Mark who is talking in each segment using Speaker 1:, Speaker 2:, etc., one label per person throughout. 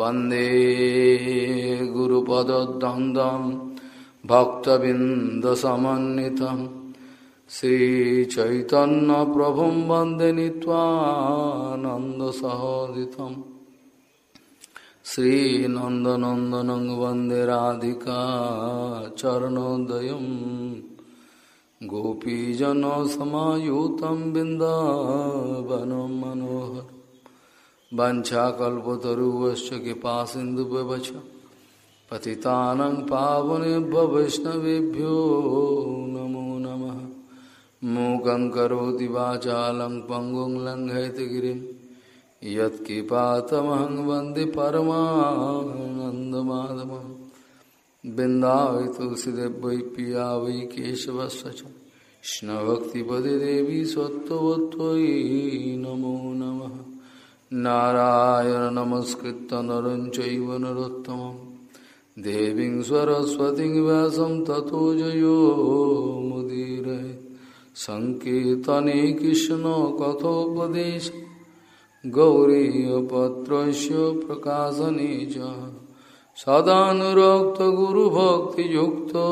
Speaker 1: वंदे गुरुपदद्वन्द्वं भक्तबिन्दसमन्वितं श्रीचैतन्यप्रभुं वंदे नीत्वानन्दसहोदितम् श्रीनन्दनन्दनं वंदे राधिका चरणोदयं गोपीजनसमायुतं बिन्दावनं मनोहर वञ्चाकल्पतरुवश्च कृपा सिन्धुव्यवच पतितानं पावनेभ्य वैष्णवेभ्यो नमो नमः। मूकं करोति वाचालं पङ्गुं लङ्घयतगिरिं यत्किपातमहं वंदे तुलसीदेव वै पिया वै केशवस्य च कृष्णभक्तिपदे देवी सत्त्ववत्त्वयि नमो नमः। नारायण नमस्कृत नर चैव नरोत्तमं। देवीं सरस्वतीं व्यासं ततो जयो मुदीरये। सङ्कीर्तने कृष्णकथोपदेश गौरीयपत्रस्य प्रकाशने च। सदानुरक्तगुरुभक्तियुक्तो।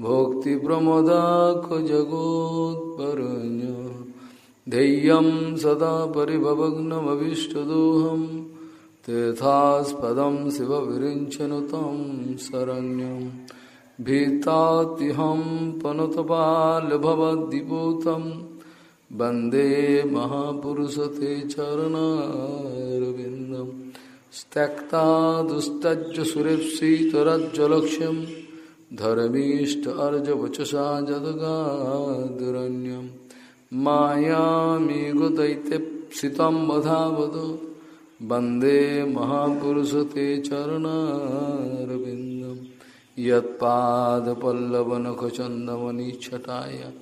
Speaker 1: भक्तिप्रमदाखजगोत्परण्य ध्येयं सदा परिभवग्नमभीष्टदोहं तीर्थास्पदं शिवविरिञ्चनु तं शरण्यं। भीतात्यहं पनुतपालभवद्दिपूतं वंदे महापुरुषते चरणारविन्दं। त्यक्ता दुस्तज्ज सुरेप्सीतरज्जलक्ष्यं धर्मीष्ट अर्जवचसा मायामेघ दैत्यप्सितं वधावद। वंदे महापुरुषते चरणारविन्दं। यत्पादपल्लवनखचन्दमनिच्छटाय।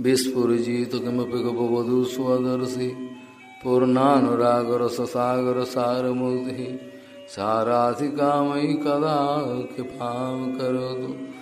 Speaker 1: विस्फुरिजित किमपि गपवधू स्वदर्शि पूर्णानुरागरससागरसारमूर्तिः। साराधिकामयि कदा कृपां करोतु।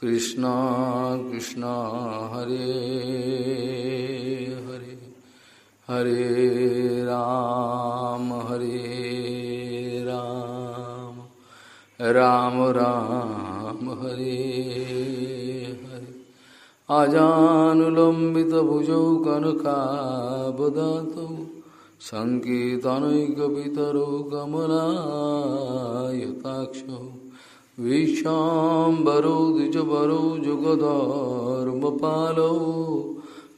Speaker 1: कृष्ण कृष्ण, हरे हरे हरे राम हरे राम राम राम, हरे हरे। अजानुलम्बितभुजौ कनकावदातौ सङ्कीर्तनैकपितरौ कमलायताक्षौ। विशाम्बरौ द्विजबरौ जुगधर्मपालौ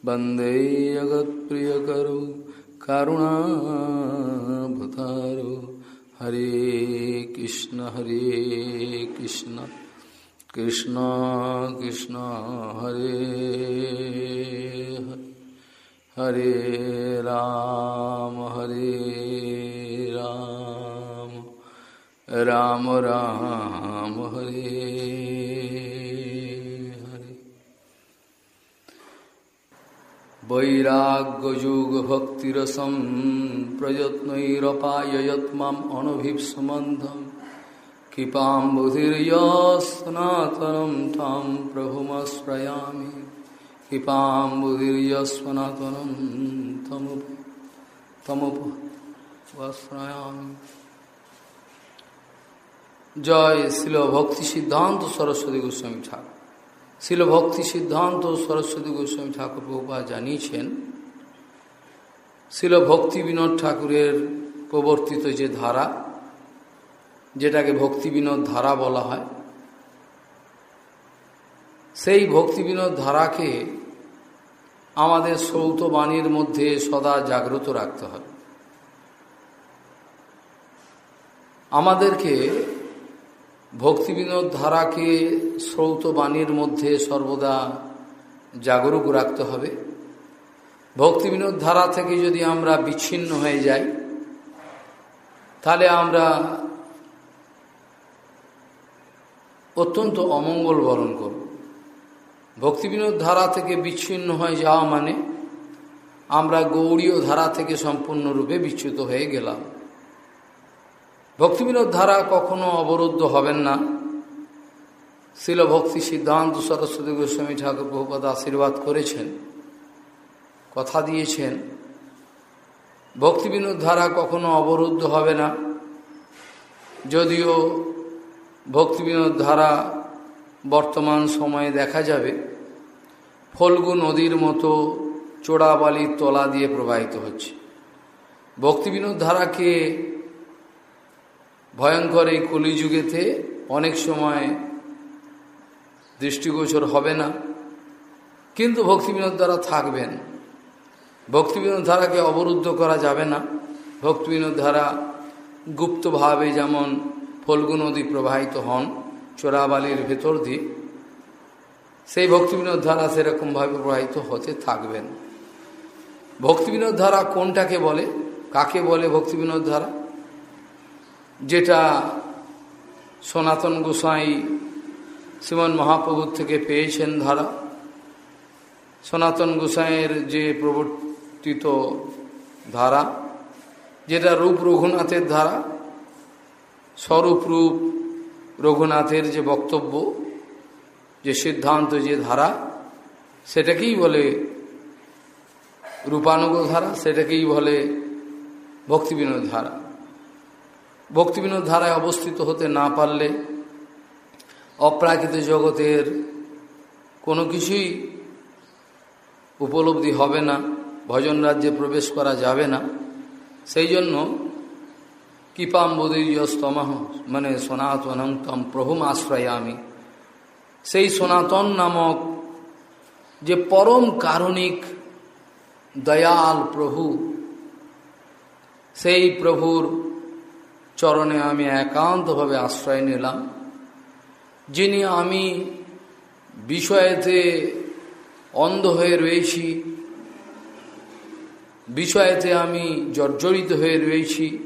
Speaker 1: वंदे जगत्प्रियकरौ करुणाभतारौ। हरे कृष्ण हरे कृष्ण कृष्ण कृष्ण, हरे हरे राम हरे राम। राम राम। हरे वैराग्ययुगभक्तिरसं प्रयत्नैरपाययत् माम् अणुभिप्सुमन्धं कृपां बुधिर्यस्नातनं तां प्रभुमश्रयामि। कृपां बुधिर्यस्वनातनं तमुप तमुप वस्रयामि জয় শিল ভক্তি সিদ্ধান্ত সরস্বতী গোস্বামী ঠাকুর। শিল ভক্তি সিদ্ধান্ত সরস্বতী গোস্বামী ঠাকুর প্রভা জানিয়েছেন শিল ভক্তি বিনোদ ঠাকুরের প্রবর্তিত যে ধারা, যেটাকে ভক্তি বিনোদ ধারা বলা হয়, সেই ভক্তি বিনোদ ধারাকে আমাদের সৌত বাণীর মধ্যে সদা জাগ্রত রাখতে হবে। আমাদেরকে ভক্তিবিনোদ ধারাকে শ্রৌত বাণীর মধ্যে সর্বদা জাগরুক রাখতে হবে। ভক্তিবিনোদ ধারা থেকে যদি আমরা বিচ্ছিন্ন হয়ে যাই, তাহলে আমরা অত্যন্ত অমঙ্গল বরণ করব। ভক্তিবিনোদ ধারা থেকে বিচ্ছিন্ন হয়ে যাওয়া মানে আমরা গৌরীয় ধারা থেকে সম্পূর্ণরূপে বিচ্যুত হয়ে গেলাম। ভক্তিবিনোদ ধারা কখনো অবরুদ্ধ হবেন না। শিল ভক্তি সিদ্ধান্ত সরস্বতী গোস্বামী ঠাকুর বহুপদ আশীর্বাদ করেছেন, কথা দিয়েছেন। ভক্তিবিনোদ ধারা কখনো অবরুদ্ধ হবে না। যদিও ভক্তিবিনোদ ধারা বর্তমান সময়ে দেখা যাবে, ফল্গু নদীর মতো চোড়াবালির তলা দিয়ে প্রবাহিত হচ্ছে। ভক্তিবিনোদ ধারাকে ভয়ঙ্কর এই কলিযুগেতে অনেক সময় দৃষ্টিগোচর হবে না। কিন্তু ভক্তিবিনোদ দ্বারা থাকবেন। ভক্তিবিনোদ ধারাকে অবরুদ্ধ করা যাবে না। ভক্তিবিনোদ ধারা গুপ্তভাবে যেমন ফল্গু নদী প্রবাহিত হন, চোরাবালির ভেতর দিয়ে, সেই ভক্তিবিনোদ ধারা সেরকমভাবে প্রবাহিত হতে থাকবেন। ভক্তিবিনোদ ধারা কোনটাকে বলে, কাকে বলে ভক্তিবিনোদ ধারা? যেটা সনাতন গোসাই শ্রীমন মহাপ্রভুর থেকে পেয়েছেন ধারা। সনাতন গোসাইয়ের যে প্রবর্তিত ধারা, যেটা রূপ রঘুনাথের ধারা স্বরূপ রূপ রঘুনাথের যে বক্তব্য, যে সিদ্ধান্ত, যে ধারা, সেটাকেই বলে রূপানুগ ধারা, সেটাকেই বলে ভক্তিবিনোদ ধারা। ভক্তিবিনোদ ধারায় অবস্থিত হতে না পারলে অপ্রাকৃত জগতের কোনো কিছুই উপলব্ধি হবে না, ভজন রাজ্যে প্রবেশ করা যাবে না। সেই জন্য কৃপাম্বদীয়স্তমাহ মানে সনাতনন্তম প্রভুম আশ্রয়ামি। সেই সনাতন নামক যে পরম কারণিক দয়াল প্রভু, সেই প্রভুর চরণে আমি একান্তভাবে আশ্রয় নিলাম। যিনি আমি বিষয়েতে অন্ধ হয়ে রয়েছি, বিষয়েতে আমি জর্জরিত হয়ে রয়েছি,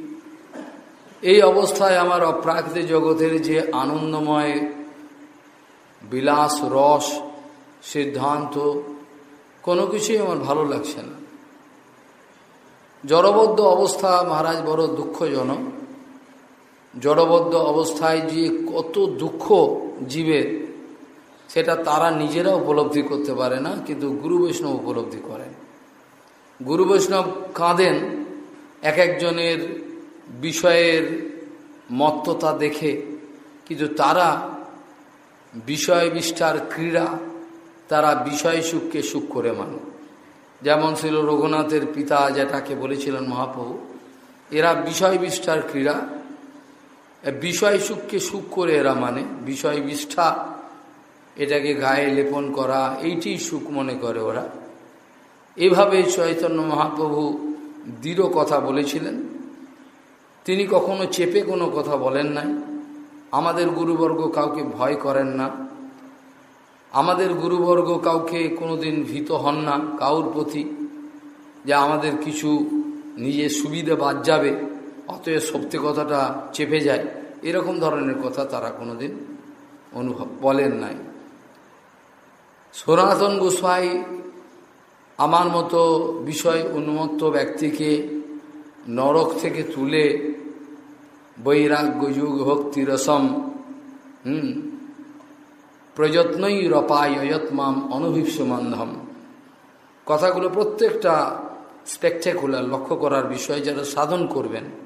Speaker 1: এই অবস্থায় আমার অপ্রাকৃত জগতের যে আনন্দময়, বিলাস, রস, সিদ্ধান্ত, কোনো কিছুই আমার ভালো লাগছে না। জড়বদ্ধ অবস্থা মহারাজ বড় দুঃখজনক। জড়বদ্ধ অবস্থায় যে কত দুঃখ জীবের সেটা তারা নিজেরা উপলব্ধি করতে পারে না, কিন্তু গুরু বৈষ্ণব উপলব্ধি করেন। গুরু বৈষ্ণব কাঁদেন, এক একজনের বিষয়ের মত্ততা দেখে, কিন্তু তারা বিষয় বিষ্ঠার ক্রীড়া, তারা বিষয় সুখকে সুখ করে মানে। যেমন ছিল রঘুনাথের পিতা যেটাকে বলেছিলেন মহাপ্রভু, এরা বিষয় বিষ্ঠার ক্রীড়া বিষয় সুখকে সুখ করে এরা মানে বিষয় বিষ্ঠা এটাকে গায়ে লেপন করা, এইটি সুখ মনে করে ওরা। এভাবে চৈতন্য মহাপ্রভু দৃঢ় কথা বলেছিলেন। তিনি কখনো চেপে কোনো কথা বলেন নাই। আমাদের গুরুবর্গ কাউকে ভয় করেন না। আমাদের গুরুবর্গ কাউকে কোনোদিন ভীত হন না, কাউর প্রতি। যে আমাদের কিছু নিজের সুবিধে বাদ যাবে অতএব সত্যি কথাটা চেপে যায়। এরকম ধরনের কথা তারা কোনোদিন অনুভব বলেন নাই। সনাতন গোস্বাই আমার মতো বিষয় উন্মত্ত ব্যক্তিকে নরক থেকে তুলে বৈরাগ্য যুগ ভক্তি রসম হুম, প্রযত্নই রপায়তমাম অনুভীপ্স মান্ধম। কথাগুলো প্রত্যেকটা স্পেকটেকুলার লক্ষ্য করার বিষয় যারা সাধন করবেন।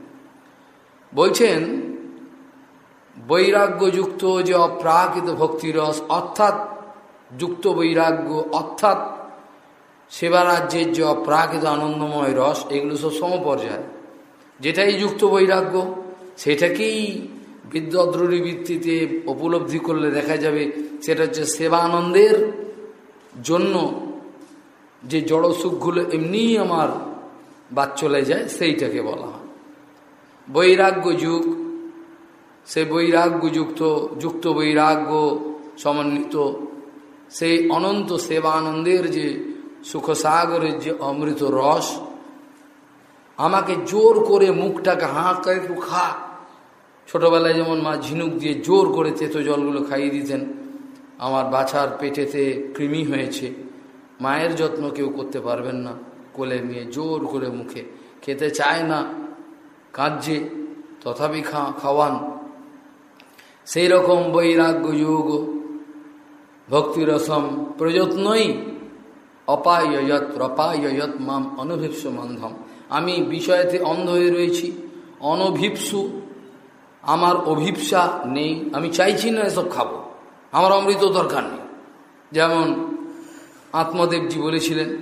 Speaker 1: বলছেন, বৈরাগ্যযুক্ত যে অপ্রাকৃত ভক্তিরস অর্থাৎ যুক্ত বৈরাগ্য, অর্থাৎ সেবা রাজ্যের যে অপ্রাকৃত আনন্দময় রস, এগুলো সব সমপর্যায়। যেটাই যুক্ত বৈরাগ্য, সেটাকেই বিদ্যদ্রী ভিত্তিতে উপলব্ধি করলে দেখা যাবে, সেটা হচ্ছে সেবানন্দের জন্য যে জড় সুখগুলো এমনিই আমার বাদ চলে যায়, সেইটাকে বলা হয়। বৈরাগ্য যুগ। সে বৈরাগ্যযুক্ত যুক্ত যুক্ত বৈরাগ্য সমন্বিত। সেই অনন্ত সেবানন্দের যে সুখসাগরের যে অমৃত রস, আমাকে জোর করে মুখটাকে হাঁ করে একটু খা। ছোটবেলায় যেমন মা ঝিনুক দিয়ে জোর করে তেতো জলগুলো খাইয়ে দিতেন, আমার বাছার পেটেতে কৃমি হয়েছে। মায়ের যত্ন কেউ করতে পারবেন না, কোলে নিয়ে জোর করে মুখে। খেতে চায় না কাঁদছে তথাপি খা, খাওয়ান। সেই রকম বৈরাগ্য যোগ ভক্তিরসম প্রযত্নই অপায়ত রপায়ত মাম অনভিপ্সু মন্ধম। আমি বিষয়তে অন্ধ হয়ে রয়েছি, অনভিপ্সু, আমার অভিপ্সা নেই। আমি চাইছি না এসব খাব। আমার অমৃত দরকার নেই। যেমন আত্মদেবজি বলেছিলেন,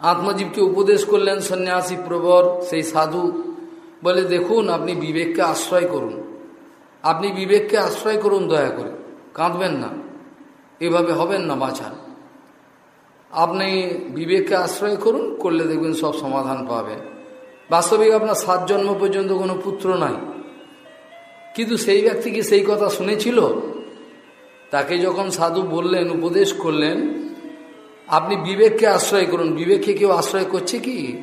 Speaker 1: আত্মজীবকে উপদেশ করলেন সন্ন্যাসী প্রবর, সেই সাধু বলে, দেখুন, আপনি বিবেককে আশ্রয় করুন। আপনি বিবেককে আশ্রয় করুন, দয়া করে। কাঁদবেন না। এভাবে হবেন না, বাঁচান। আপনি বিবেককে আশ্রয় করুন, করলে দেখবেন সব সমাধান পাবেন বাস্তবিক আপনার সাত জন্ম পর্যন্ত কোনো পুত্র নাই। কিন্তু সেই ব্যক্তি কি সেই কথা শুনেছিল? তাকে যখন সাধু বললেন, উপদেশ করলেন, আপনি বিবেককে আশ্রয় করুন। বিবেককে কেউ আশ্রয় করছে কি?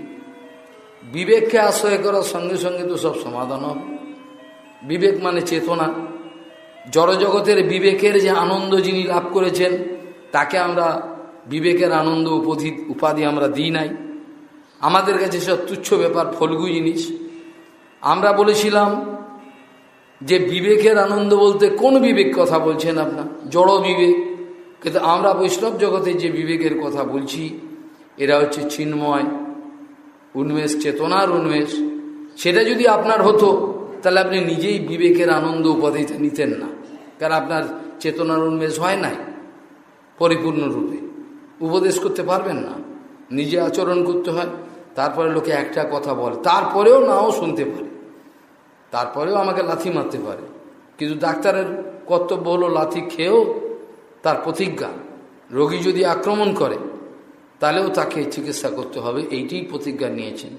Speaker 1: বিবেককে আশ্রয় করার সঙ্গে সঙ্গে তো সব সমাধান হবে। বিবেক মানে চেতনা। জড়জগতের বিবেকের যে আনন্দ যিনি লাভ করেছেন, তাকে আমরা বিবেকের আনন্দ উপধি উপাধি আমরা দিই নাই। আমাদের কাছে সব তুচ্ছ ব্যাপার, ফলগু জিনিস। আমরা বলেছিলাম যে বিবেকের আনন্দ বলতে কোন বিবেক কথা বলছেন আপনার জড় বিবেক। কিন্তু আমরা বৈষ্ণব জগতে যে বিবেকের কথা বলছি, এরা হচ্ছে চিন্ময়। উন্মেষ, চেতনার উন্মেষ। সেটা যদি আপনার হতো, তাহলে আপনি নিজেই বিবেকের আনন্দ উপাধিতে নিতেন না। কারণ আপনার চেতনার উন্মেষ হয় নাই, পরিপূর্ণরূপে। উপদেশ করতে পারবেন না। নিজে আচরণ করতে হয়, তারপরে লোকে একটা কথা বলে। তারপরেও নাও শুনতে পারে। তারপরেও আমাকে লাথি মারতে পারে। কিন্তু ডাক্তারের কর্তব্য হলো লাথি খেয়েও তার প্রতিজ্ঞা। রোগী যদি আক্রমণ করে তাহলেও তাকে চিকিৎসা করতে হবে। এইটি প্রতিজ্ঞা নিয়েছেন।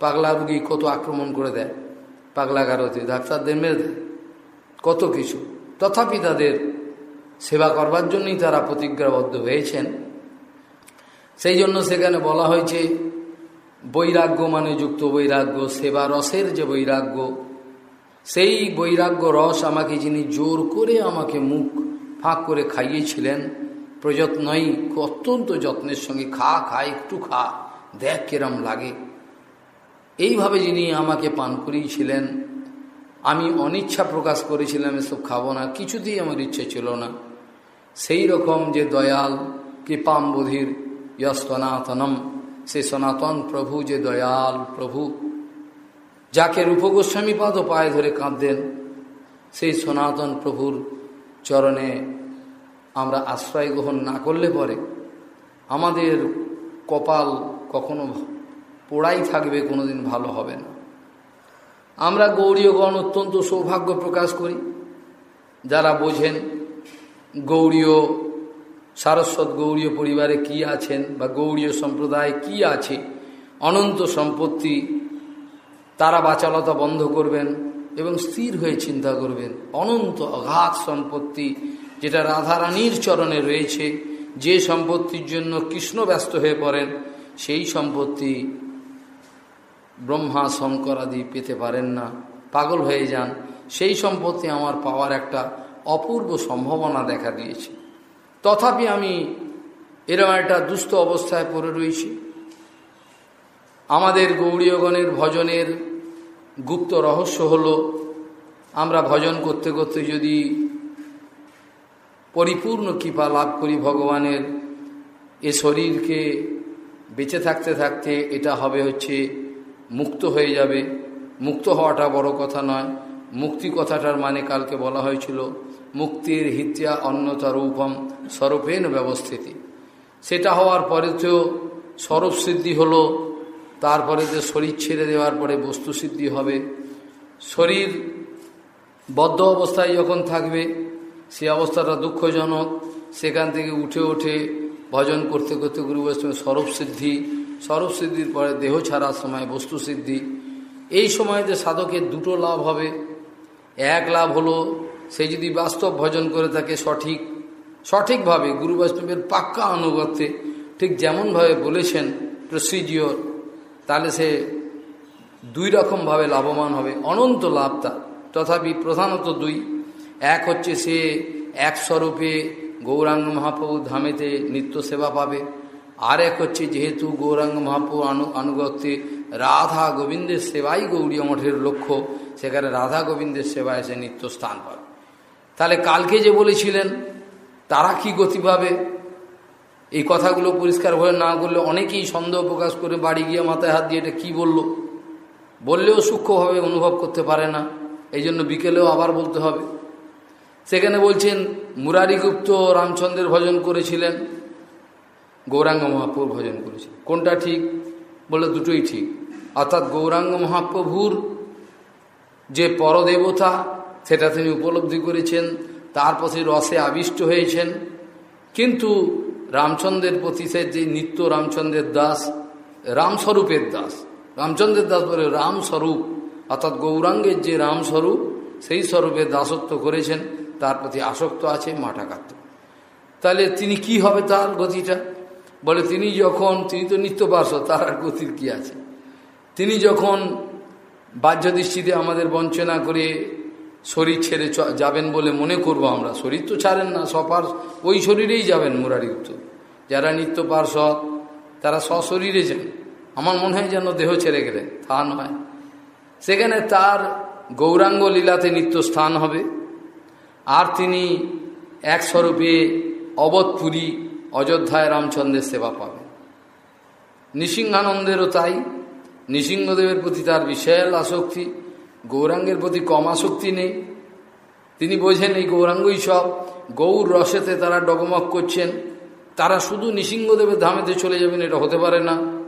Speaker 1: পাগলা রুগী কত আক্রমণ করে দেয়? পাগলা গারতে ডাক্তারদের মেরে দেয়। কত কিছু। তথাপি তাদের সেবা করবার জন্যই তারা প্রতিজ্ঞাবদ্ধ হয়েছেন। সেই জন্য সেখানে বলা হয়েছে, বৈরাগ্য মানে যুক্ত বৈরাগ্য, সেবা রসের যে বৈরাগ্য, সেই বৈরাগ্য রস আমাকে যিনি জোর করে আমাকে মুখ ফাঁক করে খাইয়েছিলেন প্রযত্নই অত্যন্ত যত্নের সঙ্গে খা খা, একটু খা, দেখ কেরম লাগে। এইভাবে যিনি আমাকে পান করিয়েছিলেন, আমি অনিচ্ছা প্রকাশ করেছিলাম, এসব খাব না, কিছুতেই আমার ইচ্ছে ছিল না। সেই রকম যে দয়াল, কৃপাম্বধির সনাতনম সে সনাতন প্রভু যে দয়াল প্রভু, যাকে রূপগোস্বামী পাদ পায়ে ধরে কাঁদতেন, সেই সনাতন প্রভুর চরণে আমরা আশ্রয় গ্রহণ না করলে পরে আমাদের কপাল কখনো পোড়াই থাকবে, কোনোদিন ভালো হবে না। আমরা গৌরীয়গণ অত্যন্ত সৌভাগ্য প্রকাশ করি। যারা বোঝেন গৌরীয় সারস্বত গৌরীয় পরিবারে কি আছেন বা গৌরীয় সম্প্রদায় কি আছে, অনন্ত সম্পত্তি, তারা বাচালতা বন্ধ করবেন এবং স্থির হয়ে চিন্তা করবেন। অনন্ত অগাধ সম্পত্তি যেটা রাধারানীর চরণে রয়েছে, যে সম্পত্তির জন্য কৃষ্ণ ব্যস্ত হয়ে পড়েন, সেই সম্পত্তি ব্রহ্মা শঙ্কর আদি পেতে পারেন না। পাগল হয়ে যান। সেই সম্পত্তি আমার পাওয়ার একটা অপূর্ব সম্ভাবনা দেখা দিয়েছে। তথাপি আমি এরম একটা দুস্থ অবস্থায় পড়ে রয়েছি। আমাদের গৌরীয়গণের ভজনের গুপ্ত রহস্য হলো, আমরা ভজন করতে করতে যদি পরিপূর্ণ কৃপা লাভ করি ভগবানের। এ শরীরকে বেঁচে থাকতে থাকতে এটা হবে হচ্ছে মুক্ত হয়ে যাবে। মুক্ত হওয়াটা বড় কথা নয়। মুক্তি কথাটার মানে কালকে বলা হয়েছিল, মুক্তির হিত্যা অন্যতা রূপম স্বরূপেন ব্যবস্থিতি। সেটা হওয়ার পরে তো স্বরূপ সিদ্ধি হলো, তারপরে যে শরীর ছেড়ে দেওয়ার পরে বস্তু সিদ্ধি হবে। শরীর বদ্ধ অবস্থায় যখন থাকবে সে অবস্থাটা দুঃখজনক। সেখান থেকে উঠে উঠে ভজন করতে করতে গুরু বৈষ্ণবের স্বরূপ সিদ্ধি, স্বরূপ সিদ্ধির পরে দেহ ছাড়ার সময় বস্তু সিদ্ধি। এই সময়তে সাধকের দুটো লাভ হবে। এক লাভ হলো, সে যদি বাস্তব ভজন করে থাকে সঠিক, সঠিকভাবে গুরু বৈষ্ণবের পাক্কা অনুগত্যে ঠিক যেমনভাবে বলেছেন প্রসিজিওর তাহলে সে দুই রকমভাবে লাভবান হবে। অনন্ত লাভ তার তথাপি প্রধানত দুই। এক হচ্ছে সে এক স্বরূপে গৌরাঙ্গ মহাপ্রভু ধামেতে নিত্য সেবা পাবে। আর এক হচ্ছে যেহেতু গৌরাঙ্গ মহাপ্রভু আনু, আনুগত্যে রাধা গোবিন্দের সেবাই গৌরীয় মঠের লক্ষ্য, সেখানে রাধা গোবিন্দের সেবায় এসে নিত্য স্থান পাবে। তাহলে কালকে যে বলেছিলেন, তারা কি গতি পাবে? এই কথাগুলো পরিষ্কার হয়ে না করলে অনেকেই সন্দেহ প্রকাশ করে বাড়ি গিয়ে মাথায় হাত দিয়ে এটা কী বলল? বললেও সূক্ষ্মভাবে অনুভব করতে পারে না। এই জন্য বিকেলেও আবার বলতে হবে। সেখানে বলছেন, মুরারিগুপ্ত রামচন্দ্রের ভজন করেছিলেন, গৌরাঙ্গ মহাপ্রভুর ভজন করেছিলেন। কোনটা ঠিক? বলে দুটোই ঠিক। অর্থাৎ গৌরাঙ্গ মহাপ্রভুর যে পরদেবতা, সেটা তিনি উপলব্ধি করেছেন, তার প্রতি রসে আবিষ্ট হয়েছেন। কিন্তু রামচন্দ্রের প্রতি সে যে নিত্য রামচন্দ্রের দাস, রামস্বরূপের দাস, রামচন্দ্রের দাস বলে রামস্বরূপ, অর্থাৎ গৌরাঙ্গের যে রামস্বরূপ, সেই স্বরূপে দাসত্ব করেছেন। তার প্রতি আসক্ত আছে মাঠাকাত্ম তাহলে তিনি কি হবে তার গতিটা? বলে তিনি যখন, তিনি তো নিত্য পার্শ্ব তার আর গতির কী আছে? তিনি যখন বাহ্য দৃষ্টিতে আমাদের বঞ্চনা করে শরীর ছেড়ে যাবেন বলে মনে করব আমরা, শরীর তো ছাড়েন না, সপার, ওই শরীরেই যাবেন মুরারি উত্তর। যারা নিত্য পার্শ্বদ, তারা সশরীরে যান। আমার মনে হয় যেন দেহ ছেড়ে গেলেন, তা নয়। সেখানে তার গৌরাঙ্গ লীলাতে নিত্য স্থান হবে। আর তিনি এক স্বরূপে অবধপুরী অযোধ্যায় রামচন্দ্রের সেবা পাবেন। নৃসিংহানন্দেরও তাই। নৃসিংহদেবের প্রতি তার বিশাল আসক্তি, গৌরাঙ্গের প্রতি কম আসক্তি নেই। তিনি বোঝেন এই গৌরাঙ্গই সব। গৌর রসেতে তারা ডগমগ করছেন। তারা শুধু নৃসিংহদেবের ধামেতে চলে যাবেন এটা হতে পারে না।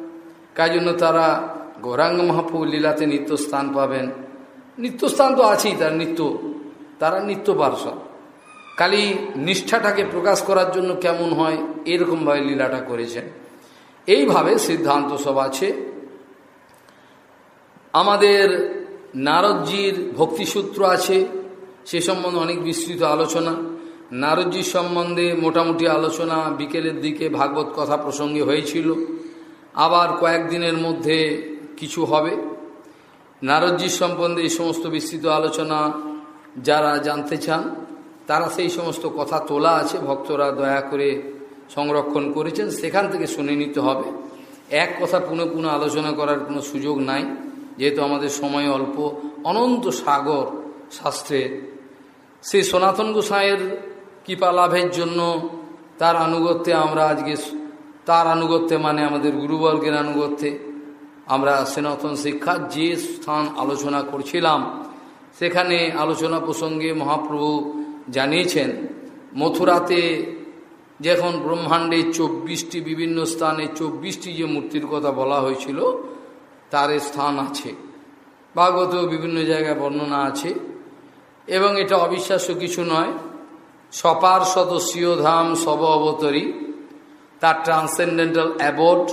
Speaker 1: কাই জন্য তারা গৌরাঙ্গ মহাপ্রভু লীলাতে নিত্য স্থান পাবেন। নিত্যস্থান তো আছেই তার নিত্য। তারা নিত্য পার্শ্ব কালী নিষ্ঠাটাকে প্রকাশ করার জন্য কেমন হয়, এরকমভাবে লীলাটা করেছেন। এইভাবে সিদ্ধান্ত সব আছে। আমাদের নারদজির ভক্তিসূত্র আছে, সে সম্বন্ধে অনেক বিস্তৃত আলোচনা। নারদজির সম্বন্ধে মোটামুটি আলোচনা বিকেলের দিকে ভাগবত কথা প্রসঙ্গে হয়েছিল। আবার কয়েকদিনের মধ্যে কিছু হবে। নারদজির সম্বন্ধে এই সমস্ত বিস্তৃত আলোচনা যারা জানতে চান, তারা সেই সমস্ত কথা তোলা আছে, ভক্তরা দয়া করে সংরক্ষণ করেছেন, সেখান থেকে শুনে নিতে হবে। এক কথা পুনঃ পুনঃ আলোচনা করার কোনো সুযোগ নাই, যেহেতু আমাদের সময় অল্প। অনন্ত সাগর শাস্ত্রে সেই সনাতন গোসাইয়ের কৃপা লাভের জন্য তার আনুগত্যে আমরা আজকে তার আনুগত্যে মানে আমাদের গুরুবর্গের আনুগত্যে আমরা সনাতন শিক্ষার যে স্থান আলোচনা করছিলাম সেখানে আলোচনা প্রসঙ্গে মহাপ্রভু জানিয়েছেন, মথুরাতে যখন ব্রহ্মাণ্ডে চব্বিশটি, বিভিন্ন স্থানে চব্বিশটি যে মূর্তির কথা বলা হয়েছিল, তার স্থান আছে। ভাগবত বিভিন্ন জায়গায় বর্ণনা আছে। এবং এটা অবিশ্বাস্য কিছু নয়, সপার সদস্যীয় ধাম সব অবতরী, তার ট্রান্সেন্ডেন্টাল অ্যাবোর্ড,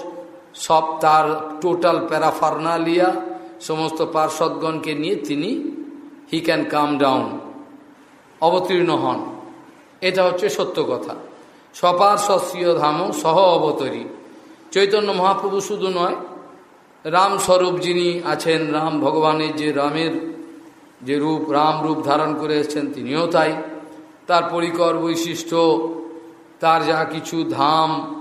Speaker 1: সব তার টোটাল প্যারাফার্নালিয়া, সমস্ত পার্শ্বদগণকে নিয়ে তিনি হি ক্যান কাম ডাউন অবতীর্ণ হন। এটা হচ্ছে সত্য কথা। সপার সস্ত্রীয় ধাম সহ অবতরী। চৈতন্য মহাপ্রভু শুধু নয়, রাম স্বরূপ যিনি আছেন, রাম ভগবানের যে রামের যে রূপ, রাম রূপ ধারণ করে এসছেন, তিনিও তাই। তার পরিকর বৈশিষ্ট্য, তার যা কিছু ধাম,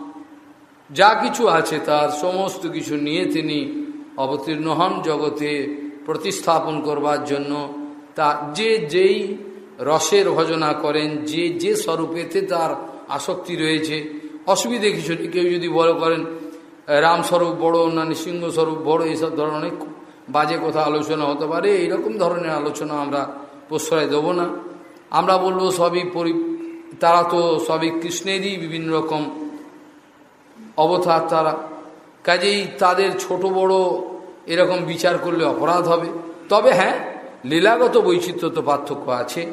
Speaker 1: যা কিছু আছে তার সমস্ত কিছু নিয়ে তিনি অবতীর্ণ হন। জগতে প্রতিস্থাপন করবার জন্য তা যে যেই রসের ভজনা করেন, যে যে স্বরূপেতে তার আসক্তি রয়েছে, অসুবিধে কিছু কেউ যদি বড় করেন রামস্বরূপ বড় না নৃসিংহস্বরূপ বড় এইসব ধরনের বাজে কথা আলোচনা হতে পারে। এইরকম ধরনের আলোচনা আমরা প্রশ্রয় দেব না। আমরা বলব সবই পরি, তারা তো সবই কৃষ্ণেরই বিভিন্ন রকম অবতার তারা। কাজেই তাদের ছোট বড় এরকম বিচার করলে অপরাধ হবে। তবে হ্যাঁ লীলাগত বৈচিত্র্য তো পার্থক্য আছে।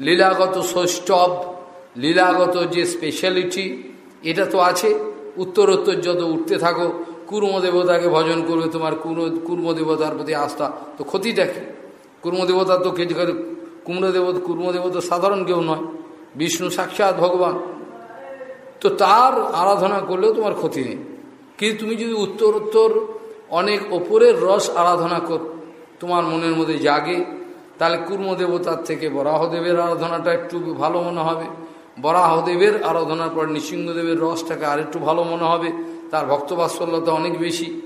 Speaker 1: লীলাগত সৌষ্ঠব, লীলাগত যে স্পেশালিটি এটা তো আছে। উত্তরোত্তর যত উঠতে থাকো, কুর্মদেবতাকে ভজন করবে তোমার কুর কুর্মদেবতার প্রতি আস্থা, তো ক্ষতিটা কি? কুর্মদেবতা তো করে কুমড়দেবতা কুর্মদেবতা সাধারণ কেউ নয়। বিষ্ণু সাক্ষাৎ ভগবান। তো তার আরাধনা করলেও তোমার ক্ষতি নেই। কিন্তু তুমি যদি উত্তরোত্তর অনেক ওপরের রস আরাধনা তোমার মনের মধ্যে জাগে, তাহলে কুর্ম দেবতার থেকে বরাহদেবের আরাধনাটা একটু ভালো মনে হবে। বরাহদেবের আরাধনার পর নৃসিংহদেবের রসটাকে আরেকটু ভালো মনে হবে, তার ভক্তবাৎসল্যতা অনেক বেশি।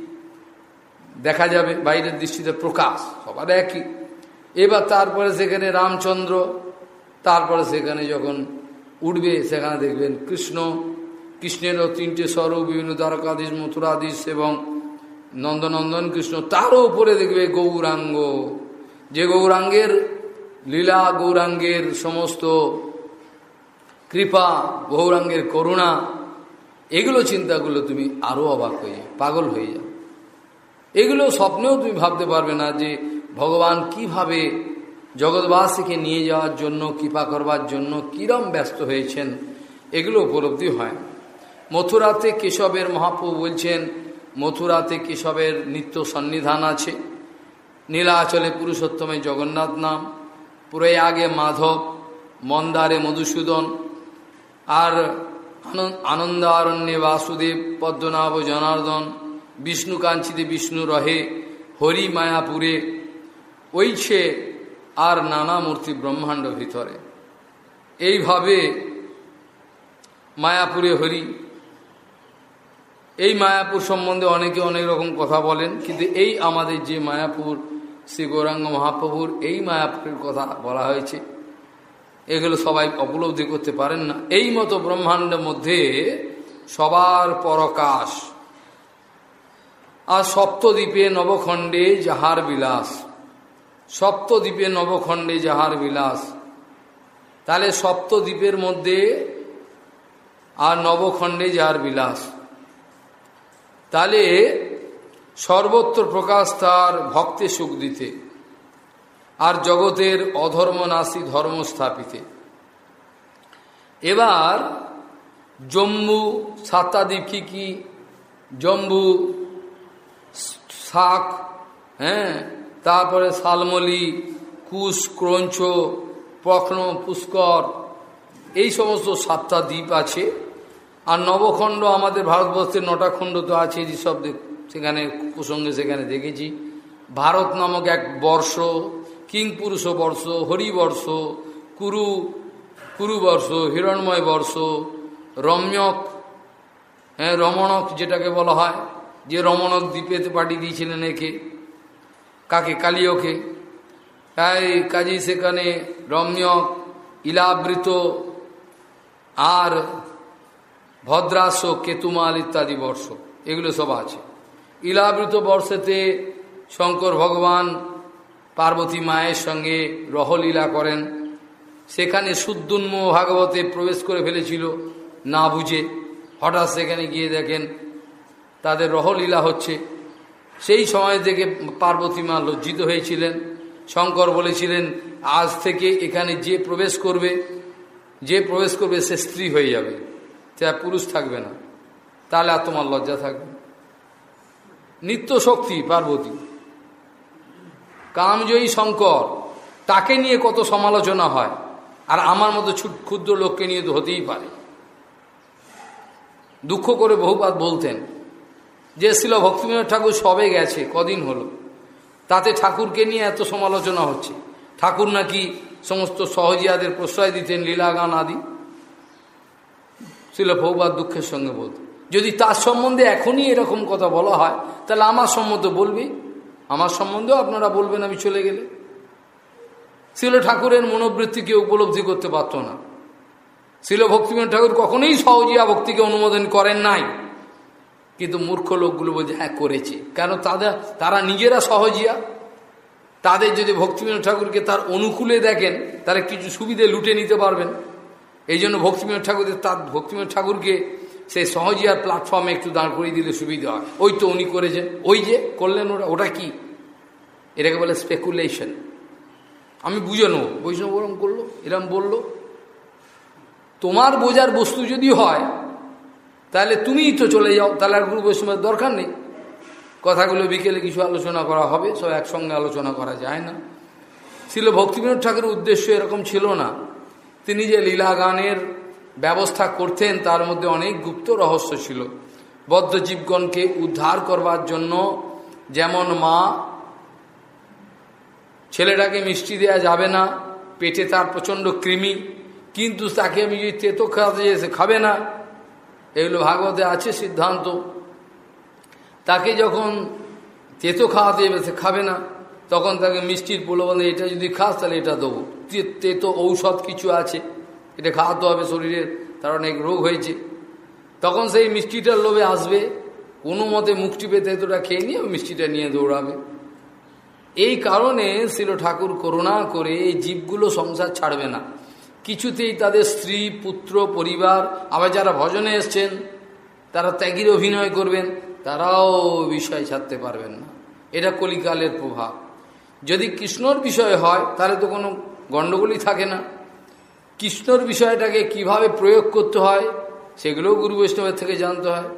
Speaker 1: দেখা যাবে, বাইরের দৃষ্টিতে প্রকাশ, সবার একই। এবার তারপরে সেখানে রামচন্দ্র, তারপরে সেখানে যখন উঠবে, সেখানে দেখবেন কৃষ্ণ, কৃষ্ণেরও তিনটে স্বরূপ, বিভিন্ন দ্বারকাধীশ, মথুরাধীশ এবং নন্দনন্দন কৃষ্ণ তারও উপরে দেখবে গৌরাঙ্গ। যে গৌরাঙ্গের লীলা, গৌরাঙ্গের সমস্ত কৃপা, গৌরাঙ্গের করুণা, এগুলো চিন্তাগুলো তুমি আরও অবাক হয়ে পাগল হয়ে যাও এগুলো স্বপ্নেও তুমি ভাবতে পারবে না যে ভগবান কীভাবে জগৎবাসীকে নিয়ে যাওয়ার জন্য, কৃপা করবার জন্য কিরম ব্যস্ত হয়েছেন, এগুলো উপলব্ধি হয় মথুরাতে কেশবের মহাপ্রভু বলছেন মথুরাতে কেশবের নিত্য সন্নিধান আছে। নীলাচলে পুরুষোত্তমে জগন্নাথ নাম। পুরে আগে মাধব, মন্দারে মধুসূদন। আর আনন্দারণ্যে বাসুদেব, পদ্মনাভ জনার্দন। বিষ্ণু কাঞ্চিতে বিষ্ণু রহে, হরি মায়াপুরে। ওইছে আর নানা মূর্তি ব্রহ্মাণ্ড ভিতরে। এইভাবে মায়াপুরে হরি এই মায়াপুর সম্বন্ধে অনেকে অনেক রকম কথা বলেন, কিন্তু এই আমাদের যে মায়াপুর, শ্রী গৌরাঙ্গ মহাপ্রভুর এই মায়াপুরের কথা বলা হয়েছে, এগুলো সবাই উপলব্ধি করতে পারেন না। এই মতো ব্রহ্মাণ্ডের মধ্যে সবার পরকাশ, আর সপ্তদ্বীপে নবখণ্ডে যাহার বিলাস, সপ্তদ্বীপে নবখণ্ডে যাহার বিলাস, তাহলে সপ্তদ্বীপের মধ্যে আর নবখণ্ডে যাহার বিলাস। তাহলে সর্বত্র প্রকাশ তার ভক্তে সুখ দিতে আর জগতের অধর্ম নাসি ধর্ম স্থাপিতে। এবার জম্বু সাত্তাদ্বীপ কি কি? জম্বু শাক হ্যাঁ? তারপরে শালমলি, কুশ, ক্রঞ্চ পক্ন পুষ্কর, এই সমস্ত সাতটা দ্বীপ আছে। আর নবখণ্ড আমাদের ভারতবর্ষের নটা খণ্ড তো আছে যেসব সেখানে প্রসঙ্গে সেখানে দেখেছি। ভারত নামক এক বর্ষ, কিংপুরুষ বর্ষ, হরিবর্ষ, কুরু, কুরুবর্ষ, হিরণময় বর্ষ, রম্যক হ্যাঁ রমণক যেটাকে বলা হয়, যে রমণক দ্বীপেতে পাঠিয়ে দিয়েছিলেন একে, কাকে? কালিয়কে। তাই কাজী সেখানে রম্যক, ইলাবৃত, আর ভদ্রাস, কেতুমাল ইত্যাদি বর্ষ, এগুলো সব আছে। ইলাবৃত বর্ষেতে শঙ্কর ভগবান পার্বতী মায়ের সঙ্গে রহলীলা করেন। সেখানে সুদ্দুন্ম ভাগবতে প্রবেশ করে ফেলেছিল, না বুঝে। হঠাৎ সেখানে গিয়ে দেখেন তাদের রহলীলা হচ্ছে। সেই সময় থেকে পার্বতী মা লজ্জিত হয়েছিলেন। শঙ্কর বলেছিলেন, আজ থেকে এখানে যে প্রবেশ করবে, যে প্রবেশ করবে সে স্ত্রী হয়ে যাবে। সে পুরুষ থাকবে না, তাহলে আর তোমার লজ্জা থাকবে। নিত্য শক্তি, পার্বতী। কামজয়ী শঙ্কর, তাকে নিয়ে কত সমালোচনা হয়, আর আমার মতো ছুট ক্ষুদ্র লোককে নিয়ে তো হতেই পারে। দুঃখ করে বহুপাত বলতেন, যে ছিল ভক্তিবিনোদ ঠাকুর সবে গেছে, কদিন হলো। তাতে ঠাকুরকে নিয়ে এত সমালোচনা হচ্ছে। ঠাকুর নাকি সমস্ত সহজিয়াদের প্রশ্রয় দিতেন, লীলাগান আদি। ছিল বহুবার দুঃখের সঙ্গে বলত যদি তার সম্বন্ধে এখনই এরকম কথা বলা হয়, তাহলে আমার সম্বন্ধে বলবি? আমার সম্বন্ধেও আপনারা বলবেন আমি চলে গেলে। শিল ঠাকুরের মনোবৃত্তিকে উপলব্ধি করতে পারত না। শিল ভক্তিবিনোদ ঠাকুর কখনোই সহজিয়া ভক্তিকে অনুমোদন করেন নাই। কিন্তু মূর্খ লোকগুলো বলছে হ্যাঁ করেছে। কেন তাদের, তারা নিজেরা সহজিয়া? তাদের যদি ভক্তিবিনোদ ঠাকুরকে তার অনুকূলে দেখেন তারা কিছু সুবিধে লুটে নিতে পারবেন। এই জন্য ভক্তিবিনোদ ঠাকুরের তার ভক্তিবিনোদ ঠাকুরকে সেই সহজিয়ার প্ল্যাটফর্মে একটু দাঁড় করিয়ে দিলে সুবিধা হয়। ওই তো উনি করেছেন। ওই যে করলেন ওরা, ওটা কি? এটাকে বলে স্পেকুলেশন আমি বুঝে নেব। বৈষ্ণব ওরম করল, এরম বলল। তোমার বোঝার বস্তু যদি হয়, তাহলে তুমিই তো চলে যাও। তাহলে আর গুরু বৈষ্ণবের দরকার নেই। কথাগুলো বিকেলে কিছু আলোচনা করা হবে সব একসঙ্গে আলোচনা করা যায় না। ছিল ভক্তিবিনোদ ঠাকুরের উদ্দেশ্য এরকম ছিল না। তিনি যে লীলা গানের ব্যবস্থা করতেন, তার মধ্যে অনেক গুপ্ত রহস্য ছিল। বদ্ধজীবগণকে উদ্ধার করবার জন্য যেমন মা ছেলেটাকে মিষ্টি দেওয়া যাবে না, পেটে তার প্রচণ্ড কৃমি, কিন্তু তাকে আমি যদি তেতো খাওয়াতে সে খাবে না। এগুলো ভাগবতে আছে সিদ্ধান্ত। তাকে যখন তেতো খাওয়াতে যাবে, সে খাবে না। তখন তাকে মিষ্টির বলে এটা যদি খাস তাহলে এটা দেবো। তেতো ঔষধ কিছু আছে, এটা খাওয়াতে হবে শরীরের, তার অনেক রোগ হয়েছে। তখন সেই মিষ্টিটার লোভে আসবে, কোনো মতে মুক্তি পেতে তেতোটা খেয়ে নিয়ে মিষ্টিটা নিয়ে দৌড়াবে। এই কারণে শিল ঠাকুর করুণা করে এই জীবগুলো সংসার ছাড়বে না। কিছুতেই তাদের স্ত্রী, পুত্র, পরিবার, আবার যারা ভজনে এসছেন, তারা ত্যাগীর অভিনয় করবেন, তারাও বিষয় ছাড়তে পারবেন না। এটা কলিকালের প্রভাব। যদি কৃষ্ণর বিষয় হয়, তাহলে তো কোনো গণ্ডগোলই থাকে না। কৃষ্ণর বিষয়টাকে কীভাবে প্রয়োগ করতে হয়, সেগুলোও গুরু বৈষ্ণবের থেকে জানতে হয়।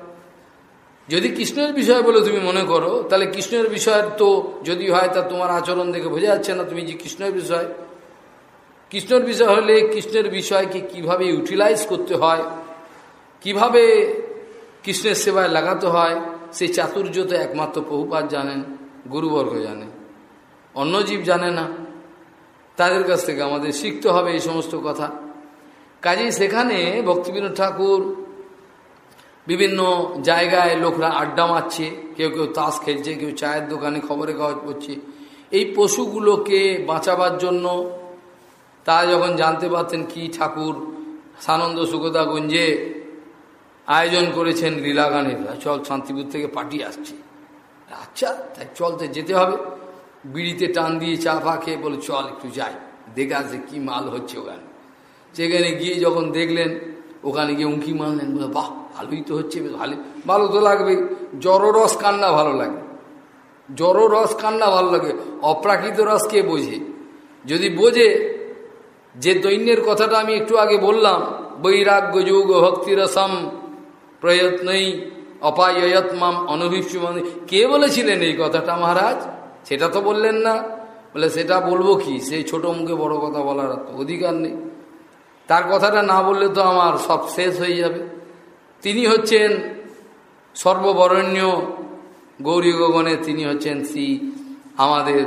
Speaker 1: যদি কৃষ্ণের বিষয় বলে তুমি মনে করো, তাহলে কৃষ্ণের বিষয় তো যদি হয়, তা তোমার আচরণ দেখে বোঝা যাচ্ছে না তুমি যে কৃষ্ণের বিষয়। কৃষ্ণের বিষয় হলে কৃষ্ণের বিষয়কে কীভাবে ইউটিলাইজ করতে হয়, কীভাবে কৃষ্ণের সেবায় লাগাতে হয় সেই চাতুর্য তো একমাত্র প্রভুপাত জানেন, গুরুবর্গ জানে অন্য জীব জানে না। তাদের কাছ থেকে আমাদের শিখতে হবে এই সমস্ত কথা। কাজেই সেখানে ভক্তিবিনোদ ঠাকুর বিভিন্ন জায়গায় লোকরা আড্ডা মারছে, কেউ কেউ তাস খেলছে, কেউ চায়ের দোকানে খবরে কাগজ পড়ছে। এই পশুগুলোকে বাঁচাবার জন্য তারা যখন জানতে পারতেন কি ঠাকুর সানন্দ সুগদাগঞ্জে আয়োজন করেছেন লীলা গানের চল শান্তিপুর থেকে পার্টি আসছে। আচ্ছা তাই চলতে যেতে হবে। বিড়িতে টান দিয়ে চা ফা খেয়ে বলে, চল একটু যাই। দেখে আসে কী মাল হচ্ছে ওখানে। সেখানে গিয়ে যখন দেখলেন, ওখানে গিয়ে উঁকি মারলেন, বলে, বাহ, ভালোই তো হচ্ছে ভালো ভালো তো লাগবে রস কান্না ভালো লাগে? রস কান্না ভালো লাগে? অপ্রাকৃত রস কে বোঝে? যদি বোঝে যে দৈন্যের কথাটা আমি একটু আগে বললাম, বৈরাগ্য যোগ ভক্তিরসম প্রয়ত্নই অপায়তমাম অনভিষ্য কে বলেছিলেন এই কথাটা, মহারাজ? সেটা তো বললেন না। বলে, সেটা বলব কি? সেই ছোট মুখে বড় কথা বলার অধিকার নেই। তার কথাটা না বললে তো আমার সব শেষ হয়ে যাবে। তিনি হচ্ছেন সর্ববরণ্য গৌরী গগনে তিনি হচ্ছেন শ্রী আমাদের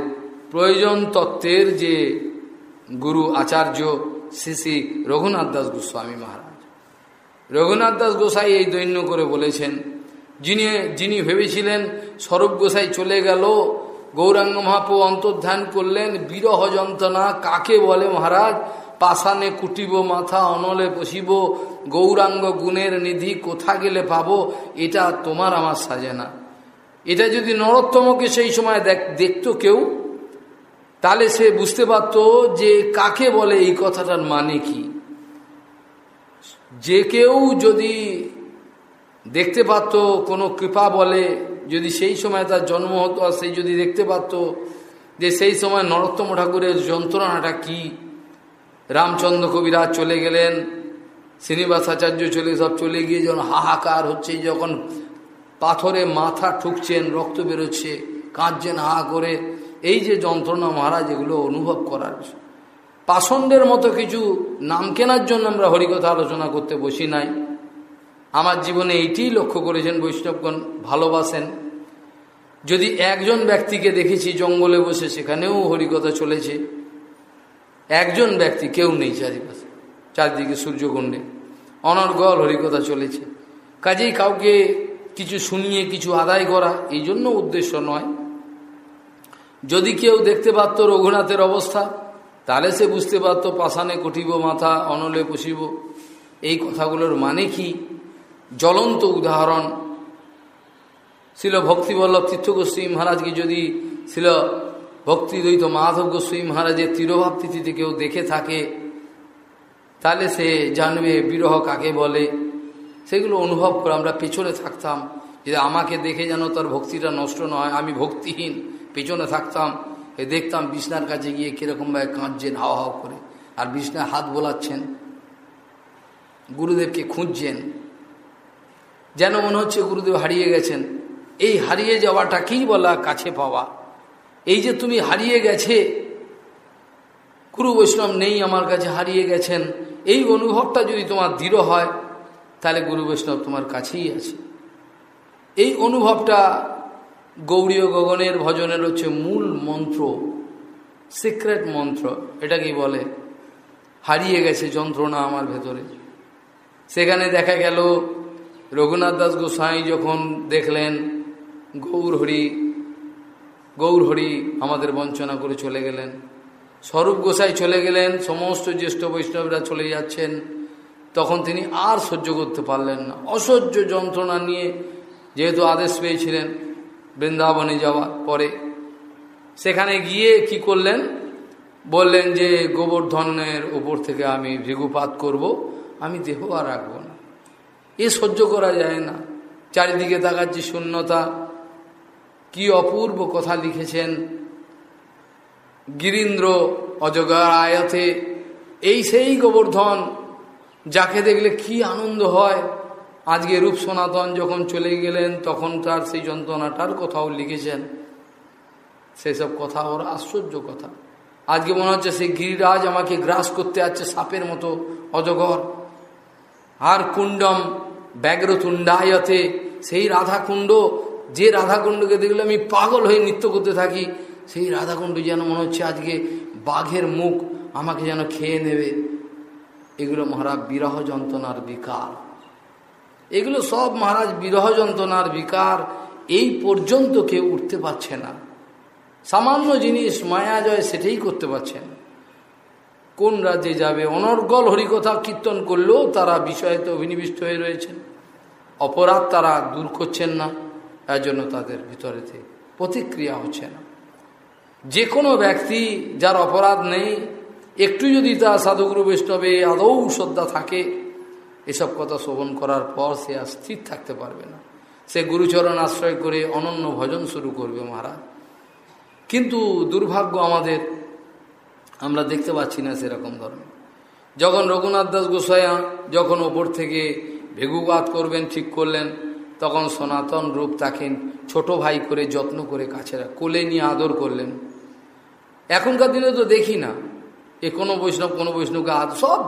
Speaker 1: প্রয়োজন তত্ত্বের যে গুরু আচার্য শ্রী শ্রী রঘুনাথ দাস গোস্বামী মহারাজ। রঘুনাথ দাস গোসাই এই দৈন্য করে বলেছেন, যিনি যিনি ভেবেছিলেন স্বরূপ গোসাই চলে গেল গৌরাঙ্গ মহাপ্রভু অন্তর্ধান করলেন, বিরহ যন্ত্রণা কাকে বলে মহারাজ? পাশানে কুটিব, মাথা অনলে বসিব, গৌরাঙ্গ গুণের নিধি কোথা গেলে পাবো? এটা তোমার আমার সাজে না এটা যদি নরোত্তমকে সেই সময় দেখ, দেখতো কেউ, তাহলে সে বুঝতে পারত যে কাকে বলে এই কথাটার মানে কি। যে কেউ যদি দেখতে পারত, কোনো কৃপা বলে যদি সেই সময় তার জন্ম হতো আর সেই যদি দেখতে পারত যে সেই সময় নরোত্তম ঠাকুরের যন্ত্রণাটা কি, রামচন্দ্র কবিরাজ চলে গেলেন শ্রীনিবাস আচার্য চলে, সব চলে গিয়ে যখন হাহাকার হচ্ছে, যখন পাথরে মাথা ঠুকছেন, রক্ত বেরোচ্ছে, কাঁদছেন হা করে, এই যে যন্ত্রণা মহারাজ, এগুলো অনুভব করার পাষণ্ডের মতো কিছু নাম কেনার জন্য আমরা হরিকথা আলোচনা করতে বসি নাই। আমার জীবনে এইটিই লক্ষ্য করেছেন বৈষ্ণবগণ, ভালোবাসেন। যদি একজন ব্যক্তিকে দেখেছি জঙ্গলে বসে, সেখানেও হরিকথা চলেছে। একজন ব্যক্তি, কেউ নেই চারিপাশে, চারদিকে সূর্যকুণ্ডে। অনর্গল হরিকথা চলেছে। কাজেই কাউকে কিছু শুনিয়ে, কিছু আদায় করা, এই জন্য উদ্দেশ্য নয়। যদি কেউ দেখতে পারত রঘুনাথের অবস্থা, তাহলে সে বুঝতে পারত পাশানে কটিব মাথা, অনলে পুষিব। এই কথাগুলোর মানে কি? জ্বলন্ত উদাহরণ। ছিল ভক্তিবল্লভ তীর্থ গোস্বামী মহারাজকে যদি ছিল ভক্তিদ্বৈত মাধব গোস্বামী মহারাজের তিরোভাব তিথিতে কেউ দেখে থাকে, তাহলে সে জানবে বিরহ কাকে বলে। সেগুলো অনুভব করে আমরা পেছনে থাকতাম, যে আমাকে দেখে যেন তার ভক্তিটা নষ্ট নয়, আমি ভক্তিহীন, পেছনে থাকতাম। এ দেখতাম বিছনার কাছে গিয়ে কীরকমভাবে কাঁদছেন হাওয়া হাওয়া করে। আর বিছনায় হাত বোলাচ্ছেন, গুরুদেবকে খুঁজছেন। যেন মনে হচ্ছে গুরুদেব হারিয়ে গেছেন। এই হারিয়ে যাওয়াটাকেই বলা কাছে পাওয়া? এই যে তুমি হারিয়ে গেছে গুরু বৈষ্ণব নেই আমার কাছে হারিয়ে গেছেন, এই অনুভবটা যদি তোমার দৃঢ় হয়, তাহলে গুরু বৈষ্ণব তোমার কাছেই আছে। এই অনুভবটা গৌরীয় গগনের ভজনের হচ্ছে মূল মন্ত্র সিক্রেট মন্ত্র, এটা কি বলে? হারিয়ে গেছে যন্ত্রণা আমার ভেতরে। সেখানে দেখা গেল রঘুনাথ দাস গোসাই যখন দেখলেন গৌরহরি গৌরহরি আমাদের বঞ্চনা করে চলে গেলেন। স্বরূপ গোসাই চলে গেলেন, সমস্ত জ্যেষ্ঠ বৈষ্ণবরা চলে যাচ্ছেন। তখন তিনি আর সহ্য করতে পারলেন না। অসহ্য যন্ত্রণা নিয়ে যেহেতু আদেশ পেয়েছিলেন বৃন্দাবনে যাওয়ার পরে, সেখানে গিয়ে কি করলেন? বললেন যে, গোবর্ধনের উপর থেকে আমি ভৃগুপাত করব, আমি দেহ আর রাখব না। এ সহ্য করা যায় না। চারিদিকে তাকাচ্ছি শূন্যতা। কি অপূর্ব কথা লিখেছেন গিরীন্দ্র অজগার আয়তে। এই সেই গোবর্ধন, যাকে দেখলে কি আনন্দ হয়। আজকে রূপ সনাতন যখন চলে গেলেন, তখন তার সেই যন্ত্রণাটার কথাও লিখেছেন। সেসব কথা ওর আশ্চর্য কথা। আজকে মনে হচ্ছে সেই গিরিরাজ আমাকে গ্রাস করতে যাচ্ছে সাপের মতো অজগর। আর কুণ্ডম ব্যাঘ্রতুণ্ডায়তে সেই রাধাকুণ্ড, যে রাধাকুণ্ডকে দেখলে আমি পাগল হয়ে নৃত্য করতে থাকি, সেই রাধাকুণ্ড যেন মনে হচ্ছে আজকে বাঘের মুখ আমাকে যেন খেয়ে নেবে। এগুলো মহারাজ বিরহ যন্ত্রণার বিকার। এগুলো সব মহারাজ বিরহ যন্ত্রণার বিকার, এই পর্যন্ত কেউ উঠতে পারছে না। সামান্য জিনিস, মায়া, জয়, সেটাই করতে পারছেন কোন রাজ্যে যাবে? অনর্গল হরিকথা কীর্তন করলেও তারা বিষয়তে অভিনিবিষ্ট হয়ে রয়েছেন। অপরাধ তারা দূর করছেন না এর জন্য তাদের ভিতরেতে প্রতিক্রিয়া হচ্ছে না। যে কোনো ব্যক্তি যার অপরাধ নেই, একটু যদি তার সাধুগুরু বৈষ্ণবে আদৌ শ্রদ্ধা থাকে, এসব কথা শোভন করার পর সে আর স্থির থাকতে পারবে না। সে গুরুচরণ আশ্রয় করে অনন্য ভজন শুরু করবে মহারাজ। কিন্তু দুর্ভাগ্য আমাদের আমরা দেখতে পাচ্ছি না সেরকম ধরনের। যখন রঘুনাথ দাস গোসাইয়া যখন ওপর থেকে ভেগুবাদ করবেন, ঠিক করলেন, তখন সনাতন রূপ তাকে ছোট ভাই করে যত্ন করে কাছে কোলে নিয়ে আদর করলেন। এখনকার দিনে তো দেখি না। এ কোনো বৈষ্ণব, কোনো বৈষ্ণবকে আদর সব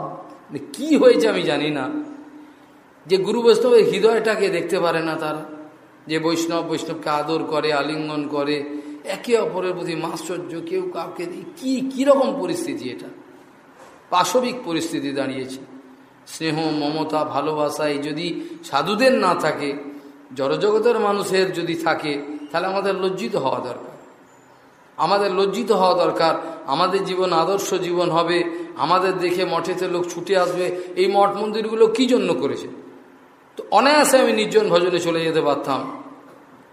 Speaker 1: কি হয়েছে আমি জানি না। যে গুরু বৈষ্ণবের হৃদয়টাকে দেখতে পারে না তারা। যে বৈষ্ণব, বৈষ্ণবকে আদর করে, আলিঙ্গন করে একে অপরের প্রতি মাশ্চর্য কেউ কাউকে কি কীরকম পরিস্থিতি এটা? পাশবিক পরিস্থিতি দাঁড়িয়েছে। স্নেহ, মমতা, ভালোবাসা, এই যদি সাধুদের না থাকে, জড়জগতের মানুষের যদি থাকে, তাহলে আমাদের লজ্জিত হওয়া দরকার। আমাদের লজ্জিত হওয়া দরকার। আমাদের জীবন আদর্শ জীবন হবে। আমাদের দেখে মঠেতে লোক ছুটে আসবে। এই মঠ মন্দিরগুলো কি জন্য করেছে? তো অনায়াসে আমি নির্জন ভজনে চলে যেতে পারতাম।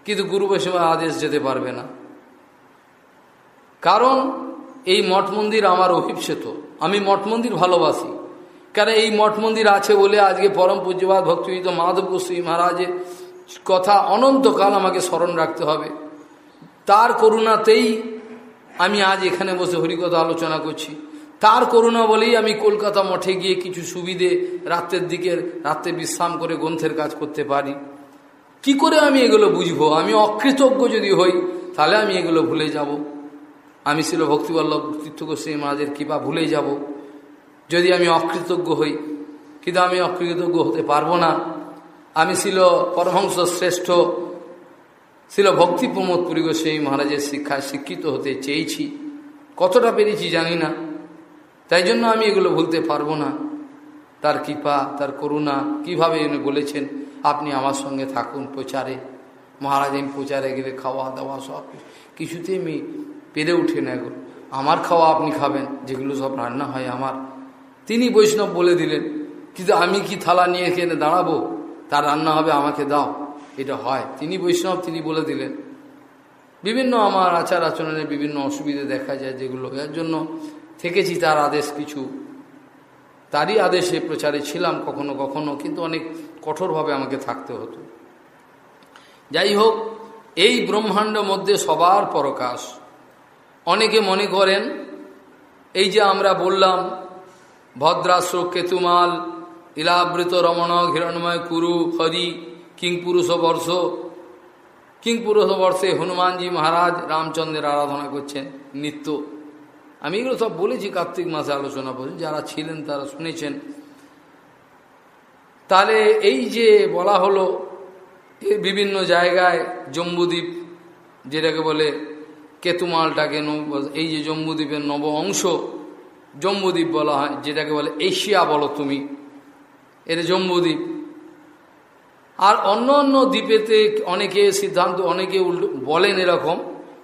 Speaker 1: কিন্তু গুরু বৈষ্ণব আদেশ যেতে পারবে না। কারণ এই মঠ মন্দির আমার অভিপ্সেত। আমি মঠ মন্দির ভালোবাসি। কারণ এই মঠ মন্দির আছে বলে আজকে পরম পূজ্যবাদ ভক্তিবিদ মাধব গোস্বী মহারাজের কথা অনন্তকাল আমাকে স্মরণ রাখতে হবে। তার করুণাতেই আমি আজ এখানে বসে হরিকথা আলোচনা করছি। তার করুণা বলেই আমি কলকাতা মঠে গিয়ে কিছু সুবিধে রাত্রের দিকে রাত্রে বিশ্রাম করে গ্রন্থের কাজ করতে পারি। কি করে আমি এগুলো বুঝব? আমি অকৃতজ্ঞ যদি হই, তাহলে আমি এগুলো ভুলে যাব। আমি ছিল ভক্তিবল্লভ তীর্থ গোস্বামী মহারাজের কৃপা ভুলে যাব। যদি আমি অকৃতজ্ঞ হই, কিন্তু আমি অকৃতজ্ঞ হতে পারব না। আমি ছিল পরমহংস শ্রেষ্ঠ, ছিল ভক্তি প্রমোদ পুরী গোস্বামী মহারাজের শিক্ষায় শিক্ষিত হতে চেয়েছি। কতটা পেরেছি জানি না। তাই জন্য আমি এগুলো ভুলতে পারব না। তার কৃপা, তার করুণা কীভাবে এনে বলেছেন, আপনি আমার সঙ্গে থাকুন প্রচারে। মহারাজ আমি প্রচারে গেলে খাওয়া দাওয়া সব কিছুতে আমি পেরে উঠে না এগুলো আমার খাওয়া আপনি খাবেন, যেগুলো সব রান্না হয় আমার। তিনি বৈষ্ণব বলে দিলেন, কিন্তু আমি কি থালা নিয়ে খেয়ে দাঁড়াবো? তার রান্না হবে, আমাকে দাও। এটা হয়। তিনি বৈষ্ণব, তিনি বলে দিলেন। বিভিন্ন আমার আচার আচরণের বিভিন্ন অসুবিধে দেখা যায় যেগুলো। এর জন্য থেকেছি তার আদেশ কিছু। তারই আদেশে প্রচারে ছিলাম কখনো কখনো, কিন্তু অনেক কঠোরভাবে আমাকে থাকতে হতো। যাই হোক, এই ব্রহ্মাণ্ড মধ্যে সবার পরকাশ। অনেকে মনে করেন, এই যে আমরা বললাম, ভদ্রাশ্র, কেতুমাল, ইলাবৃত, রমণ, হিরণময়, কুরু হরি কিংপুরুষ বর্ষ, কিংপুরুষ বর্ষে হনুমানজি মহারাজ রামচন্দ্রের আরাধনা করছেন, নিত্য। আমি এগুলো সব বলেছি কার্তিক মাসে আলোচনা করছি যারা ছিলেন তারা শুনেছেন। তাহলে এই যে বলা হলো বিভিন্ন জায়গায় জম্বুদ্বীপ, যেটাকে বলে কেতুমালটাকে এই যে জম্বুদ্বীপের নব অংশ, জম্বুদ্বীপ বলা হয়, যেটাকে বলে এশিয়া বলো তুমি। এটা জম্বুদ্বীপ। আর অন্য অন্য দ্বীপেতে অনেকে সিদ্ধান্ত, অনেকে বলেন এরকম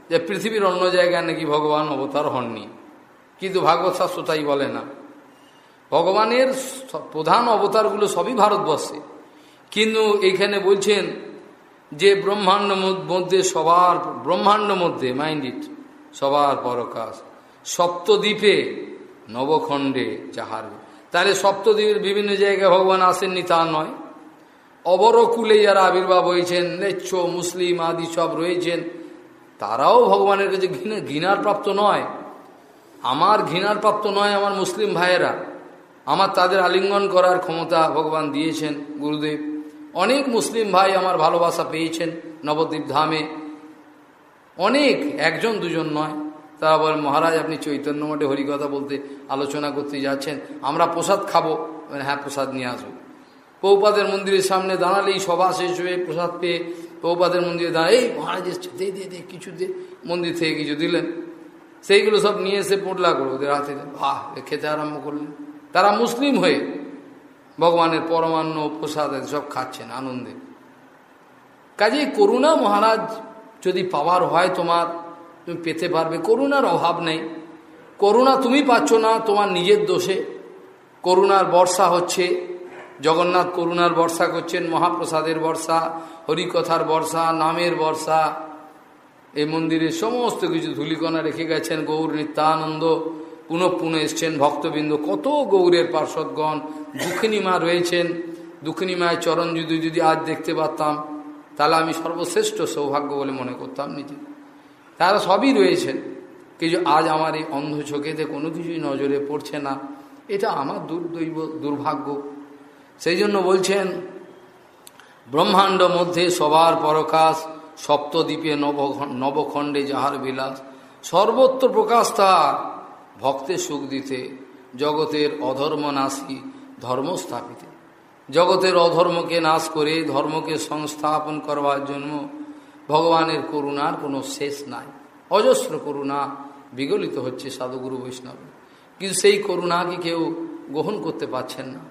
Speaker 1: যে পৃথিবীর অন্য জায়গায় নাকি ভগবান অবতার হননি। কিন্তু ভাগবত শাস্ত্র তাই বলে না। ভগবানের প্রধান অবতারগুলো সবই ভারতবর্ষে। কিন্তু এইখানে বলছেন যে ব্রহ্মাণ্ড মধ্যে সবার ব্রহ্মাণ্ড মধ্যে মাইন্ড ইট সবার পরকাশ। সপ্তদ্বীপে, নবখণ্ডে যাহার। তাহলে সপ্তদ্বীপের বিভিন্ন জায়গায় ভগবান আসেননি তা নয়। অবরকুলে যারা আবির্ভাব হয়েছেন নেচ্ছ মুসলিম আদি সব রয়েছেন, তারাও ভগবানের কাছে ঘৃণা ঘৃণার প্রাপ্ত নয়। আমার ঘৃণার প্রাপ্ত নয় আমার মুসলিম ভাইয়েরা। আমার তাদের আলিঙ্গন করার ক্ষমতা ভগবান দিয়েছেন, গুরুদেব। অনেক মুসলিম ভাই আমার ভালোবাসা পেয়েছেন নবদ্বীপ ধামে। অনেক, একজন, দুজন নয়। তারা বলেন, মহারাজ, আপনি চৈতন্য মঠে হরিকথা বলতে আলোচনা করতে যাচ্ছেন। আমরা প্রসাদ খাব। হ্যাঁ প্রসাদ নিয়ে আসব। পৌপাদের মন্দিরের সামনে দাঁড়ালেই সভা শেষ হয়ে প্রসাদ পেয়ে পৌপাদের মন্দিরে দাঁড়ায়, এই মহারাজ এসছে, দে দে কিছু দে। মন্দির থেকে কিছু দিলেন। সেইগুলো সব নিয়ে এসে পড়লা করো ওদের হাতে বাহ খেতে আরম্ভ করলেন। তারা মুসলিম হয়ে ভগবানের পরমান্ন প্রসাদ সব খাচ্ছেন, আনন্দে। কাজে করুণা মহারাজ যদি পাওয়ার হয় তোমার, তুমি পেতে পারবে, করুণার অভাব নেই। করুণা তুমি পাচ্ছ না, তোমার নিজের দোষে। করুণার বর্ষা হচ্ছে, জগন্নাথ করুণার বর্ষা করছেন, মহাপ্রসাদের বর্ষা, হরিকথার বর্ষা, নামের বর্ষা। এই মন্দিরে সমস্ত কিছু ধুলিকণা রেখে গেছেন, গৌর নিত্যানন্দ। পুনঃ পুনঃ এসছেন ভক্তবৃন্দ। কত গৌরের পার্শ্বদগণ দুঃখিনী মা রয়েছেন। দুঃখিনী মায়ের চরণ যদি যদি আজ দেখতে পারতাম, তাহলে আমি সর্বশ্রেষ্ঠ সৌভাগ্য বলে মনে করতাম নিজে। তারা সবই রয়েছেন। কিছু আজ আমার এই অন্ধ চোখেতে কোনো কিছুই নজরে পড়ছে না। এটা আমার দুর্দৈব, দুর্ভাগ্য। সেই জন্য বলছেন, ব্রহ্মাণ্ড মধ্যে সবার পরকাশ, সপ্তদ্বীপে নব নবখণ্ডে যাহার বিলাস, সর্বত্র প্রকাশ তার। ভক্তের সুখ দিতে, জগতের অধর্ম নাশী ধর্ম স্থাপিত জগতের অধর্মকে নাশ করে ধর্মকে সংস্থাপন করবার জন্য ভগবানের করুণার কোনো শেষ নাই। অজস্র করুণা বিগলিত হচ্ছে সাধুগুরু বৈষ্ণব কিন্তু সেই করুণাকে কেউ গ্রহণ করতে পারছেন না।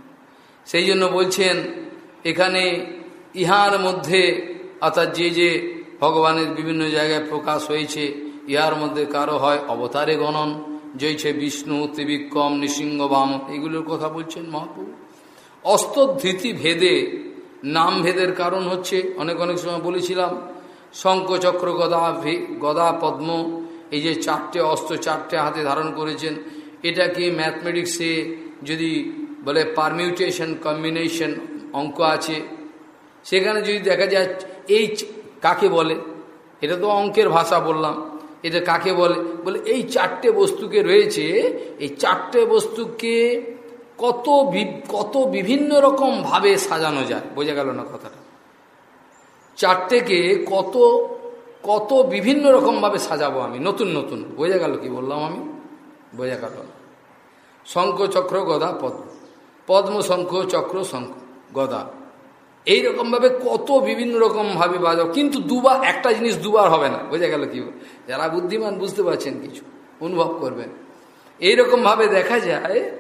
Speaker 1: সেই জন্য বলছেন, এখানে ইহার মধ্যে অর্থাৎ যে যে ভগবানের বিভিন্ন জায়গায় প্রকাশ হয়েছে, ইহার মধ্যে কারও হয় অবতারে গণন জয়ছে বিষ্ণু, ত্রিবিক্রম নৃসিংহ বাম এগুলোর কথা বলছেন মহাপ্রভু। অস্তধৃতি ভেদে, নাম ভেদের কারণ হচ্ছে, অনেক অনেক সময় বলেছিলাম শঙ্কচক্র গদা গদা পদ্ম, এই যে চারটে অস্ত্র চারটে হাতে ধারণ করেছেন, এটাকে ম্যাথমেটিক্সে যদি বলে পারমিউটেশন, কম্বিনেশন অঙ্ক আছে, সেখানে যদি দেখা যায়, এই কাকে বলে? এটা তো অঙ্কের ভাষা বললাম। এটা কাকে বলে? বলে এই চারটে বস্তুকে রয়েছে, এই চারটে বস্তুকে কত কত বিভিন্ন রকম ভাবে সাজানো যায়। বোঝা গেল না কথাটা? চারটেকে কত কত বিভিন্ন রকমভাবে সাজাবো আমি, নতুন নতুন। বোঝা গেল কি বললাম আমি? বোঝা গেল। শঙ্খ, চক্র, গদা, পদ্ম। পদ্ম, শঙ্খ, চক্র, শঙ্খ, গদা। এইরকমভাবে কত বিভিন্ন রকমভাবে বাজাও। কিন্তু দুবার, একটা জিনিস দুবার হবে না। বোঝা গেল কি? যারা বুদ্ধিমান বুঝতে পারছেন কিছু, অনুভব করবেন। এইরকমভাবে দেখা যায়,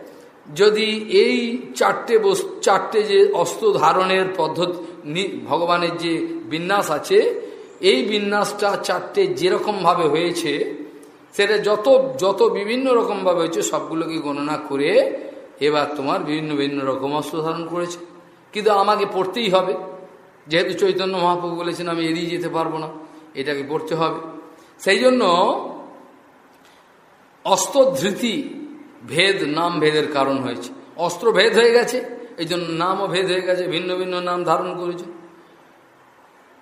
Speaker 1: যদি এই চারটে বস, চারটে যে অস্ত্র ধারণের পদ্ধতি ভগবানের যে বিন্যাস আছে, এই বিন্যাসটা চারটে যেরকমভাবে হয়েছে, সেটা যত যত বিভিন্ন রকমভাবে হয়েছে, সবগুলোকে গণনা করে এবার তোমার বিভিন্ন বিভিন্ন রকম অস্ত্র ধারণ করেছে। কিন্তু আমাকে পড়তেই হবে। যেহেতু চৈতন্য মহাপ্রভু বলেছেন, আমি এড়িয়ে যেতে পারব না, এটাকে পড়তে হবে। সেই জন্য অস্ত্রধৃতি ভেদ, নাম ভেদের কারণ হয়েছে। অস্ত্র ভেদ হয়ে গেছে, এই জন্য নামও ভেদ হয়ে গেছে, ভিন্ন ভিন্ন নাম ধারণ করেছে।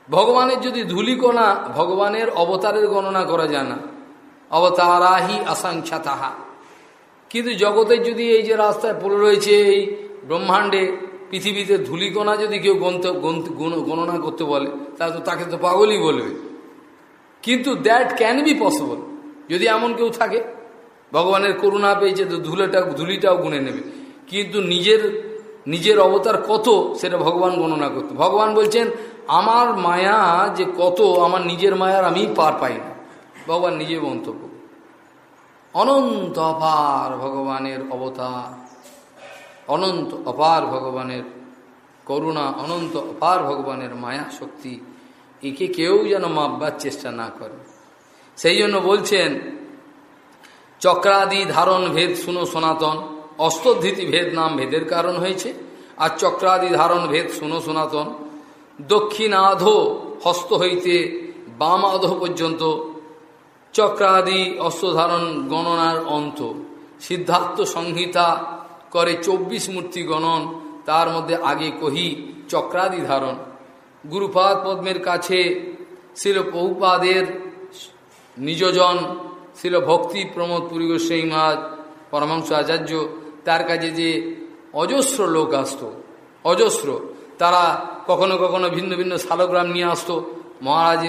Speaker 1: ভগবানের যদি ধুলিকোনা ভগবানের অবতারের গণনা করা যায় না। অবতারাহি আসাংখ্যা তাহা কিন্তু জগতের যদি এই যে রাস্তায় পড়ে রয়েছে এই ব্রহ্মাণ্ডে পৃথিবীতে ধুলিকণা যদি কেউ গণনা করতে বলে, তাহলে তো তাকে তো পাগলই বলবে। কিন্তু দ্যাট ক্যান বি পসিবল যদি এমন কেউ থাকে, ভগবানের করুণা পেয়েছে তো ধুলেটা, ধুলিটাও গুনে নেবে। কিন্তু নিজের নিজের অবতার কত, সেটা ভগবান গণনা করতে। ভগবান বলছেন, আমার মায়া যে কত, আমার নিজের মায়ার আমি পার পাই না। ভগবান নিজে মন্তব্য অনন্ত অপার ভগবানের অবতার। অনন্ত অপার ভগবানের করুণা, অনন্ত অপার ভগবানের মায়া শক্তি। একে কেউ যেন মাপবার চেষ্টা না করে। সেই জন্য বলছেন, চক্রাদি ধারণ ভেদ শুনো সনাতন। অস্তধৃতি ভেদ নাম ভেদের কারণ হয়েছে। আর চক্রাদি ধারণ ভেদ শুনো সনাতন। দক্ষিণাধ হস্ত হইতে বাম আধ পর্যন্ত চক্রাদি অস্ত্রধারণ গণনার অন্ত। সিদ্ধার্থ সংহিতা করে চব্বিশ মূর্তি গণন, তার মধ্যে আগে কহি চক্রাদি ধারণ। গুরুপাদ পদ্মের কাছে শিল বহুপাদের নিজজন, ছিল ভক্তি প্রমোদ পুরী গোস্বাই মহারাজ পরমাংশ আচার্য। তার কাছে যে অজস্র লোক আসত, অজস্র, তারা কখনো কখনো ভিন্ন ভিন্ন শালগ্রাম নিয়ে আসতো। মহারাজ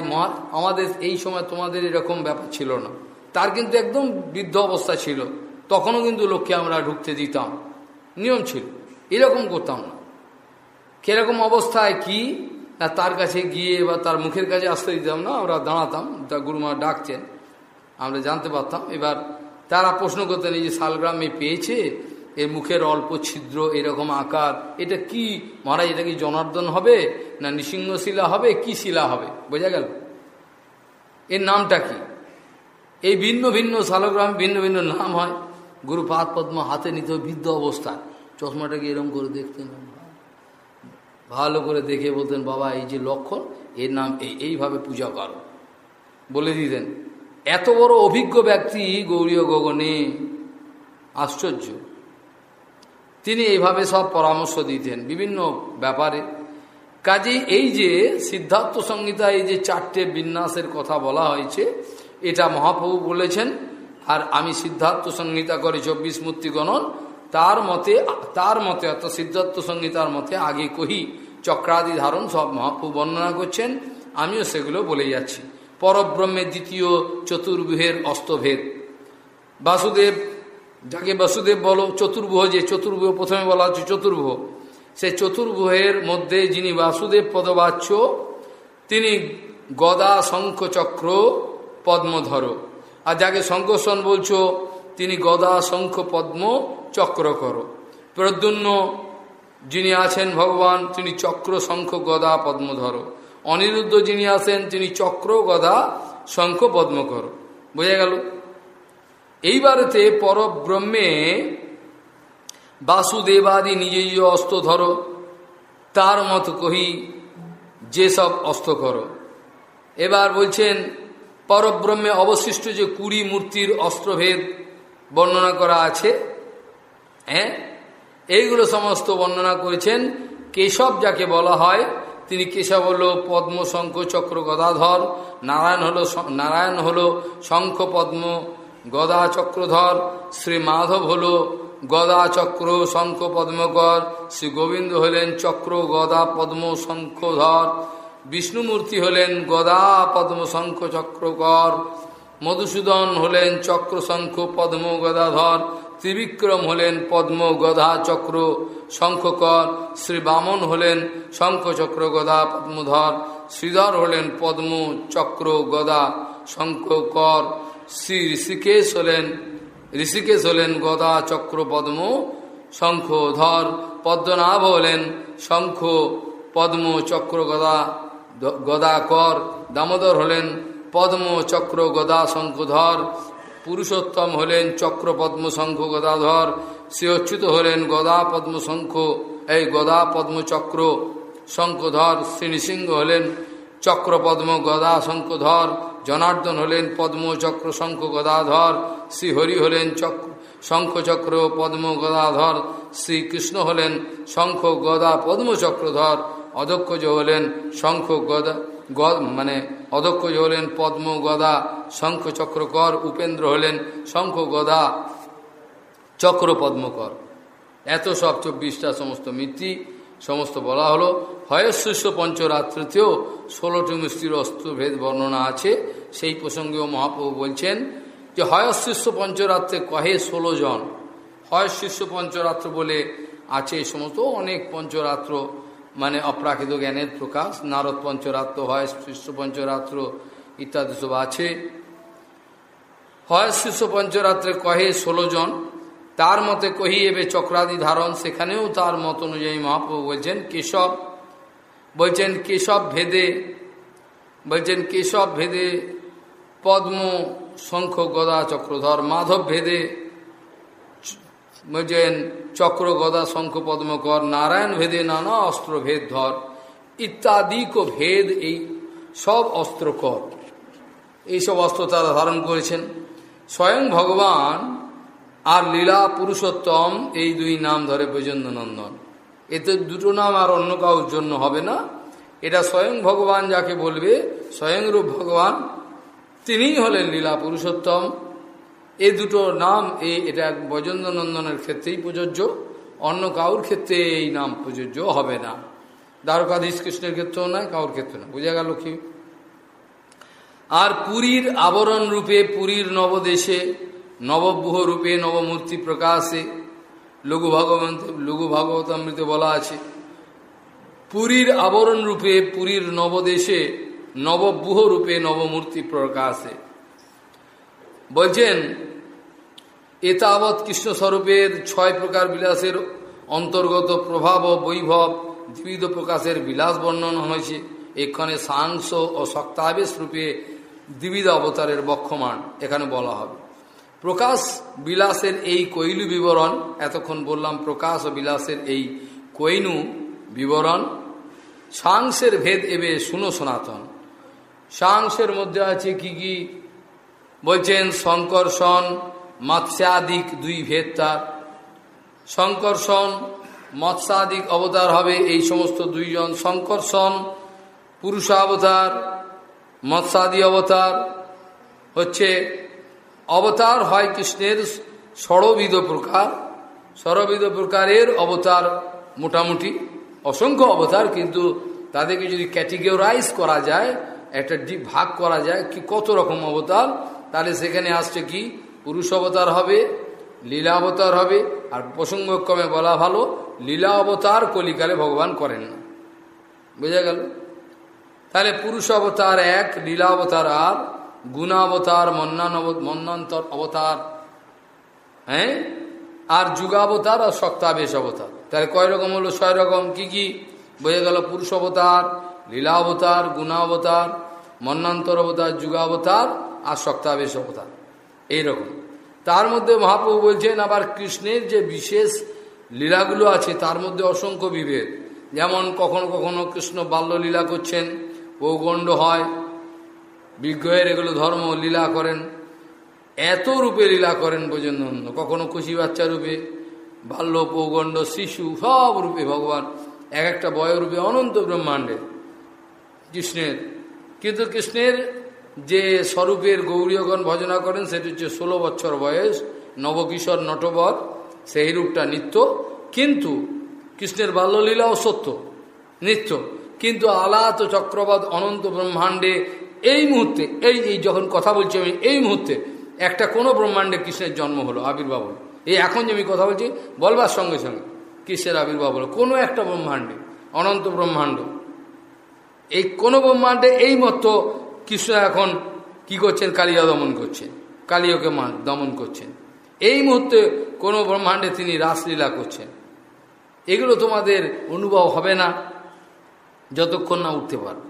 Speaker 1: আমাদের এই সময় তোমাদের এরকম ব্যাপার ছিল না। তার কিন্তু একদম বৃদ্ধ অবস্থা ছিল। তখনও কিন্তু লোককে আমরা ঢুকতে দিতাম। নিয়ম ছিল। এরকম করতাম না। কীরকম অবস্থায় কি, না তার কাছে গিয়ে বা তার মুখের কাছে আসতে দিতাম না, আমরা দাঁড়াতাম, তা গুরুমা ডাকছেন, আমরা জানতে পারতাম। এবার তারা প্রশ্ন করতেন, এই যে শালগ্রামে পেয়েছে, এর মুখের অল্প ছিদ্র, এরকম আকার, এটা কি, মহারাজ, এটা কি জনার্দন হবে, না নৃসিংহ শিলা হবে, কি শিলা হবে? বোঝা গেল। এর নামটা কি? এই ভিন্ন ভিন্ন শালগ্রাম, ভিন্ন ভিন্ন নাম হয়। গুরুপাদ পদ্ম হাতে নিতে বৃদ্ধ অবস্থায়। চশমাটাকে এরম করে দেখতেন। ভালো করে দেখে বলতেন, বাবা, এই যে লক্ষণ, এর নাম এই এইভাবে পূজা করো। বলে দিতেন, এত বড় অভিজ্ঞ ব্যক্তি, গৌরীয় গগনে। আশ্চর্য। তিনি এইভাবে সব পরামর্শ দিতেন বিভিন্ন ব্যাপারে। কাজে এই যে সিদ্ধার্থ সংহিতা এই যে চারটে বিন্যাসের কথা বলা হয়েছে, এটা মহাপ্রভু বলেছেন, আর আমি সিদ্ধার্থ সংহিতা করে চব্বিশ মূর্তি গণন তার মতে তার মতে, অর্থাৎ সিদ্ধার্থ সংহিতার মতে, আগে কহি, চক্রাদি ধারণ, সব মহাপ্রভু বর্ণনা করছেন, আমিও সেগুলো বলে যাচ্ছি। পরব্রহ্মের দ্বিতীয় চতুর্ভুহের অস্তভেদ। বাসুদেব, যাকে বাসুদেব বলো চতুর্ভুহ যে চতুর্ভুহ প্রথমে বলা হচ্ছে চতুর্ভুহ সে চতুর্ভুহের মধ্যে যিনি বাসুদেব পদবাচ্য, তিনি গদা শঙ্খ চক্র পদ্মধর। আর যাকে শঙ্কর্ষণ বলছো, তিনি গদা শঙ্খ পদ্ম চক্র করো। প্রদ্যুন্ন যিনি আছেন ভগবান, তিনি চক্র শঙ্খ গদা পদ্মধর অনিরুদ্ধ যিনি আছেন, তিনি চক্র গদা শঙ্খ পদ্ম করো। বোঝা গেল? এইবারেতে পরব্রহ্মে বাসুদেবাদি নিজেই অস্ত্র ধরো। তার মত কহি যেসব অস্ত্র করো। এবার বলছেন, পরব্রহ্মে অবশিষ্ট যে কুড়ি মূর্তির অস্ত্রভেদ বর্ণনা করা আছে হ্যাঁ? এইগুলো সমস্ত বর্ণনা করেছেন কেশব, যাকে বলা হয়। তিনি কেশব হল পদ্ম, শঙ্খ, চক্র, গদাধর। নারায়ণ হলো নারায়ণ হলো শঙ্খ, পদ্ম, গদা, চক্রধর। শ্রী মাধব হল গদা, চক্র, শঙ্খ পদ্মকর শ্রী গোবিন্দ হলেন চক্র, গদা, পদ্ম, শঙ্খধর। বিষ্ণুমূর্তি হলেন গদা, পদ্ম, শঙ্খ চক্রকর মধুসূদন হলেন চক্র, শঙ্খ, পদ্ম, গদাধর। ত্রিবিক্রম হলেন পদ্ম গদা চক্র শঙ্খকর, শ্রী বামন হলেন শঙ্খ চক্র গদা পদ্মধর, শ্রীধর হলেন পদ্ম চক্র গদা শঙ্খকর, শ্রী ঋষিকেশ হলেন ঋষিকেশ হলেন গদা চক্র পদ্ম শঙ্খধর, পদ্মনাভ হলেন শঙ্খ পদ্ম চক্র গদা গদাকর দামোদর হলেন পদ্ম চক্র গদা শঙ্খধর পুরুষোত্তম হলেন চক্র পদ্ম শঙ্খ গদাধর। শ্রী অচ্যুত হলেন গদা পদ্মশঙ্খ এই গদা পদ্ম চক্র শঙ্খধর শ্রী নৃসিংহ হলেন চক্র পদ্ম গদা শঙ্খধর। জনার্দন হলেন পদ্ম চক্র শঙ্খ গদাধর। শ্রীহরি হলেন চক্র শঙ্খ চক্র পদ্ম গদাধর। শ্রীকৃষ্ণ হলেন শঙ্খ গদা পদ্ম চক্রধর। অধ্যক্ষজ হলেন শঙ্খ গদ মানে অধ্যক্ষজ হলেন পদ্ম গদা, শঙ্খ চক্রকর উপেন্দ্র হলেন শঙ্খ গদা, চক্র পদ্মকর এত সব চব্বিশটা সমস্ত মিত্রি সমস্ত বলা হলো। হয়শিষ্য পঞ্চরাত্রিতেও ষোলোটি মিষ্টির অস্ত্রভেদ বর্ণনা আছে। সেই প্রসঙ্গেও মহাপ্রভু বলছেন যে হয়শিষ্য পঞ্চরাত্রে কহে ষোলো জন? হয় হয়শিষ্য পঞ্চরাত্র বলে আছে এই সমস্ত অনেক পঞ্চরাত্র মানে অপ্রাকৃত জ্ঞানের প্রকাশ, নারদ পঞ্চরাত্র হয় শিষ্য পঞ্চরাত্র ইত্যাদি সব আছে। হয় শিশু পঞ্চরাত্রে কহে ষোলো জন, তার মতে কহি এবে চক্রাদি ধারণ, সেখানেও তার মত অনুযায়ী মহাপ্রভু বলছেন, কেশব বলছেন কেশব ভেদে, বলছেন কেশব ভেদে পদ্ম, শঙ্খ, গদা, চক্রধর, মাধব ভেদে বলছেন চক্র গদা শঙ্খ পদ্মকর নারায়ণ ভেদে নানা অস্ত্র ভেদ ধর, ইত্যাদিক ভেদ এই সব অস্ত্র কর। এইসব অস্ত্র তারা ধারণ করেছেন। স্বয়ং ভগবান আর লীলা পুরুষোত্তম এই দুই নাম ধরে বৈজন্য নন্দন এতে দুটো নাম আর অন্য কাউর জন্য হবে না। এটা স্বয়ং ভগবান যাকে বলবে, স্বয়ংরূপ ভগবান, তিনিই হলেন লীলা পুরুষোত্তম। এই দুটো নাম এই এটা বৈজেন্দ্র নন্দনের ক্ষেত্রেই প্রযোজ্য, অন্য কাউর ক্ষেত্রে এই নাম প্রযোজ্য হবে না। দ্বারকাধীশ কৃষ্ণের ক্ষেত্রেও নয়, কাউর ক্ষেত্রে না বোঝা গেল কি? আর পুরীর আবরণ রূপে, পুরীর নবদেশে নবব্যূহ রূপে, নবমূর্তি প্রকাশে, লঘু ভগবন্ত লঘু ভাগবতামৃতে বলা আছে। পুরীর আবরণ রূপে, পুরীর নবদেশে নবব্যূহ রূপে নবমূর্তি প্রকাশে। বলছেন এতাবৎ কৃষ্ণস্বরূপের ছয় প্রকার বিলাসের অন্তর্গত প্রভাব ও বৈভব দ্বিবিধ প্রকাশের বিলাস বর্ণন হয়েছে। এখানে সাংস ও শক্তাবেশ রূপে দ্বিবিধ অবতারের বক্ষমান এখানে বলা হবে। প্রকাশ বিলাসের এই কৈলু বিবরণ, এতক্ষণ বললাম প্রকাশ ও বিলাসের এই কৈনু বিবরণ, সাংসের ভেদ এবে শুনো সনাতন। সাংসের মধ্যে আছে কি কি? বলছেন শঙ্কর্ষণ মৎস্যাদিক দুই ভেদ তার। শঙ্কর্ষণ মৎস্যাদিক অবতার হবে এই সমস্ত দুইজন। শঙ্কর্ষণ পুরুষাবতার, মৎস্যাদি অবতার। হচ্ছে, অবতার হয় কৃষ্ণের ষড়বিধ প্রকার। ষড়বিধ প্রকারের অবতার মোটামুটি। অসংখ্য অবতার, কিন্তু তাদেরকে যদি ক্যাটেগরাইজ করা যায়, একটা ভাগ করা যায়, কি কত রকম অবতার, তাহলে সেখানে আসছে কি? পুরুষ অবতার হবে, লীলা অবতার হবে, আর প্রসঙ্গক্রমে বলা ভালো, লীলা অবতার কলিকালে ভগবান করেন না। বোঝা গেল? তাহলে পুরুষ অবতার এক, লীলা অবতার আর গুণাবতার মন্নান মন্নান্তর অবতার হ্যাঁ? আর যুগাবতার আর শক্তাবেশ অবতার। তাহলে কয় রকম হলো? ছয় রকম। কি কি? বোঝা গেল পুরুষ অবতার, লীলা অবতার গুণাবতার মন্নান্তর অবতার, যুগাবতার আর শক্তাবেশ অবতার। এইরকম তার মধ্যে মহাপ্রভু বলছেন, আবার কৃষ্ণের যে বিশেষ লীলাগুলো আছে, তার মধ্যে অসংখ্য বিভেদ। যেমন কখনো কখনো কৃষ্ণ বাল্যলীলা করছেন পৌগণ্ড হয়, বিগ্রহের এগুলো ধর্ম লীলা করেন, এত রূপে লীলা করেন বোঝেন কখনো খুশি বাচ্চা রূপে, বাল্য পৌগণ্ড শিশু, সব রূপে ভগবান। এক একটা বয়রূপে অনন্ত ব্রহ্মাণ্ডে কৃষ্ণের। কিন্তু কৃষ্ণের যে স্বরূপের গৌরীয়গণ ভজনা করেন, সেটি হচ্ছে ষোলো বছর বয়স, নবকিশোর নটবর সেই রূপটা নিত্য। কিন্তু কৃষ্ণের বাল্যলীলাও সত্য নিত্য। কিন্তু আলাত চক্রবাদ অনন্ত ব্রহ্মাণ্ডে এই মুহূর্তে, এই এই যখন কথা বলছি আমি, এই মুহূর্তে একটা কোনো ব্রহ্মাণ্ডে কৃষ্ণের জন্ম হলো, আবির্ভাব হলো। এই এখন যে আমি কথা বলছি, বলবার সঙ্গে সঙ্গে কৃষ্ণের আবির্ভাব হলো। কোনো একটা ব্রহ্মাণ্ডে, অনন্ত ব্রহ্মাণ্ড, এই কোনো ব্রহ্মাণ্ডে এই মতো কৃষ্ণ এখন কি করছেন? কালিয়া দমন করছেন। কালীয়কে দমন করছেন। এই মুহূর্তে কোনো ব্রহ্মাণ্ডে তিনি রাসলীলা করছেন। এগুলো তোমাদের অনুভব হবে না, যতক্ষণ না উঠতে পারবে।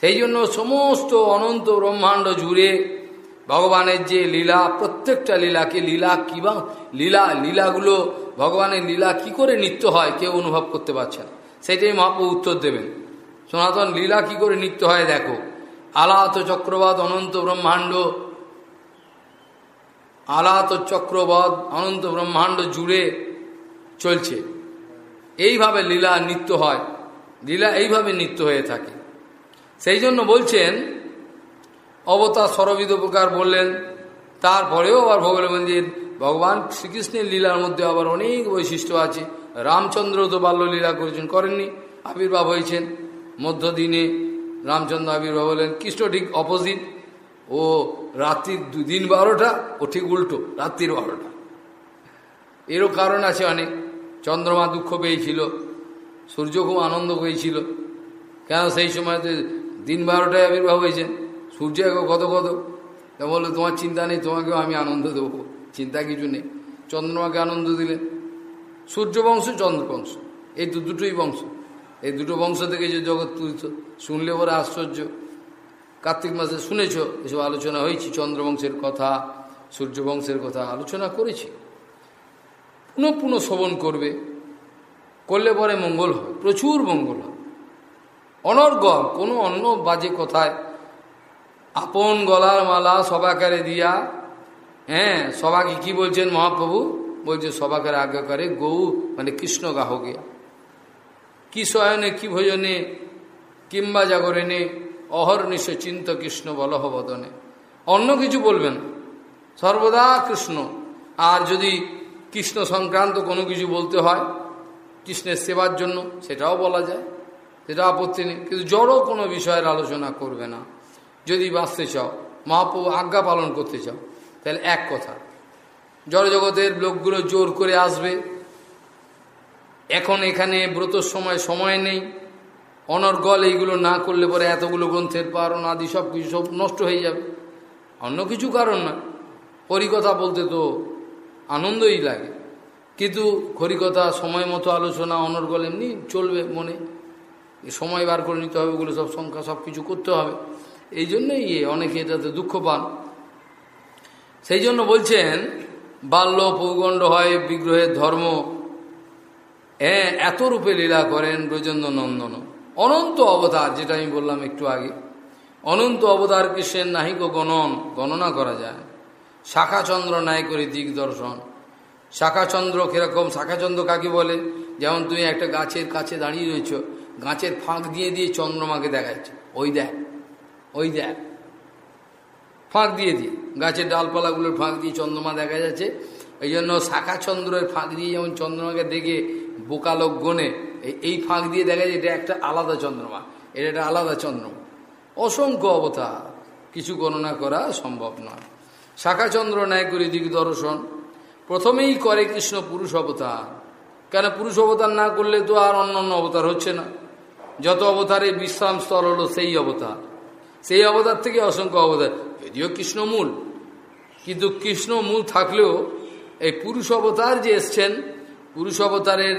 Speaker 1: সেই জন্য সমস্ত অনন্ত ব্রহ্মাণ্ড জুড়ে ভগবানের যে লীলা, প্রত্যেকটা লীলাকে লীলা কিবা লীলা, লীলাগুলো, ভগবানের লীলা কি করে নিত্য হয় কেউ অনুভব করতে পারছে না। সেটাই মহাপ্রভু উত্তর দেবেন। সনাতন লীলা কি করে নিত্য হয় দেখো। আলাত চক্রবাদ অনন্ত ব্রহ্মাণ্ড। আলাত চক্রবাদ অনন্ত ব্রহ্মাণ্ড জুড়ে চলছে। এইভাবে লীলা নিত্য হয়। লীলা এইভাবে নিত্য হয়ে থাকে। সেই জন্য বলছেন, অবতার সরবিদ প্রকার বললেন, তারপরেও আবার ভগবানজির ভগবান শ্রীকৃষ্ণের লীলার মধ্যে আবার অনেক বৈশিষ্ট্য আছে। রামচন্দ্র তো বাল্যলীলা করেছেন করেননি, আবির্ভাব হয়েছেন। মধ্যদিনে রামচন্দ্র আবির্ভাব হলেন কৃষ্ণ ঠিক অপোজিট ও রাত্রির দিন বারোটা, ও ঠিক উল্টো, রাত্রির বারোটা। এরও কারণ আছে অনেক। চন্দ্রমা দুঃখ পেয়েছিল, সূর্য খুব আনন্দ পেয়েছিল। কেন সেই সময়তে দিন বারোটায় আবির্ভাব হয়েছেন? সূর্য কত কত? তা বলল, তোমার চিন্তা নেই, তোমাকেও আমি আনন্দ দেবো, চিন্তা কিছু নেই। চন্দ্রমাকে আনন্দ দিলেন। সূর্য বংশ চন্দ্রবংশ এই তো দুটোই বংশ। এই দুটো বংশ থেকে যে জগৎ তুলিত শুনলে পরে আশ্চর্য। কার্তিক মাসে শুনেছ, এসব আলোচনা হয়েছি চন্দ্রবংশের কথা সূর্যবংশের কথা আলোচনা করেছি। পুনঃ পুনঃ শ্রবণ করবে। করলে পরে মঙ্গল হয়, প্রচুর মঙ্গল হয়। অনর্গল, কোনো অন্য বাজে কথায়, আপন গলার মালা সবাকারে দিয়া হ্যাঁ সবাকে কি বলছেন মহাপ্রভু? বলছে, সবাকারে আজ্ঞাকারে গৌ মানে কৃষ্ণ গাহকে। কি শয়নে কি ভোজনে কিংবা জাগরণে, অহর্নিশ চিন্ত কৃষ্ণ বলহ বদনে। অন্য কিছু বলবেন সর্বদা কৃষ্ণ। আর যদি কৃষ্ণ সংক্রান্ত কোনো কিছু বলতে হয়, কৃষ্ণের সেবার জন্য, সেটাও বলা যায়। সেটা আপত্তি নেই। কিন্তু জড়ও কোনো বিষয়ের আলোচনা করবে না। যদি বাঁচতে চাও, মহাপ্রভু আজ্ঞা পালন করতে চাও, তাহলে এক কথা। জড় জগতের লোকগুলো জোর করে আসবে এখন এখানে ব্রতর সময় সময় নেই। অনর্গল এইগুলো না করলে পরে এতগুলো গ্রন্থের পারণ আদি সব কিছু সব নষ্ট হয়ে যাবে। অন্য কিছু কারণ না। হরিকথা বলতে তো আনন্দই লাগে। কিন্তু হরিকথা সময় মতো আলোচনা, অনর্গল এমনি চলবে মনে। সময় বার করে নিতে হবে, ওগুলো সব সংখ্যা সব কিছু করতে হবে। এই জন্যই ইয়ে অনেকে এটাতে দুঃখ পান। সেই জন্য বলছেন, বাল্য পৌগণ্ড হয় বিগ্রহের ধর্ম। হ্যাঁ এত রূপে লীলা করেন ব্রজেন্দ্র নন্দন অনন্ত অবতার, যেটা আমি বললাম একটু আগে। অনন্ত অবতার কৃষ্ণের নাহিক গণন, গণনা করা যায়। শাখাচন্দ্র ন্যায় করে দিগদর্শন শাখাচন্দ্র কীরকম, শাখাচন্দ্র কাকে বলে? যেমন তুমি একটা গাছের কাছে দাঁড়িয়ে রয়েছ, গাছের ফাঁক দিয়ে দিয়ে চন্দ্রমাকে দেখাচ্ছে ওই দেখ ওই দেখ। ফাঁক দিয়ে দিয়ে, গাছের ডালপালাগুলোর ফাঁক দিয়ে চন্দ্রমা দেখা যাচ্ছে। এই জন্য শাখাচন্দ্রের ফাঁক দিয়ে যেমন চন্দ্রমাকে দেখে বোকালোক গনে এই ফাঁক দিয়ে দেখা যায় এটা একটা আলাদা চন্দ্রমা। এটা একটা আলাদা চন্দ্রমা। অসংখ্য অবতার। কিছু গণনা করা সম্ভব নয়। শাখাচন্দ্র ন্যায় করে দিগদর্শন প্রথমেই করে কৃষ্ণ পুরুষ অবতার। কেন পুরুষ অবতার না করলে তো আর অন্য অন্য অবতার হচ্ছে না? যত অবতারে বিশ্রাম স্তর হলো সেই অবতার। সেই অবতার থেকে অসংখ্য অবতার। যদিও কৃষ্ণ মূল। কিন্তু কৃষ্ণ মূল থাকলেও এই পুরুষ অবতার যে এসছেন পুরুষ অবতারের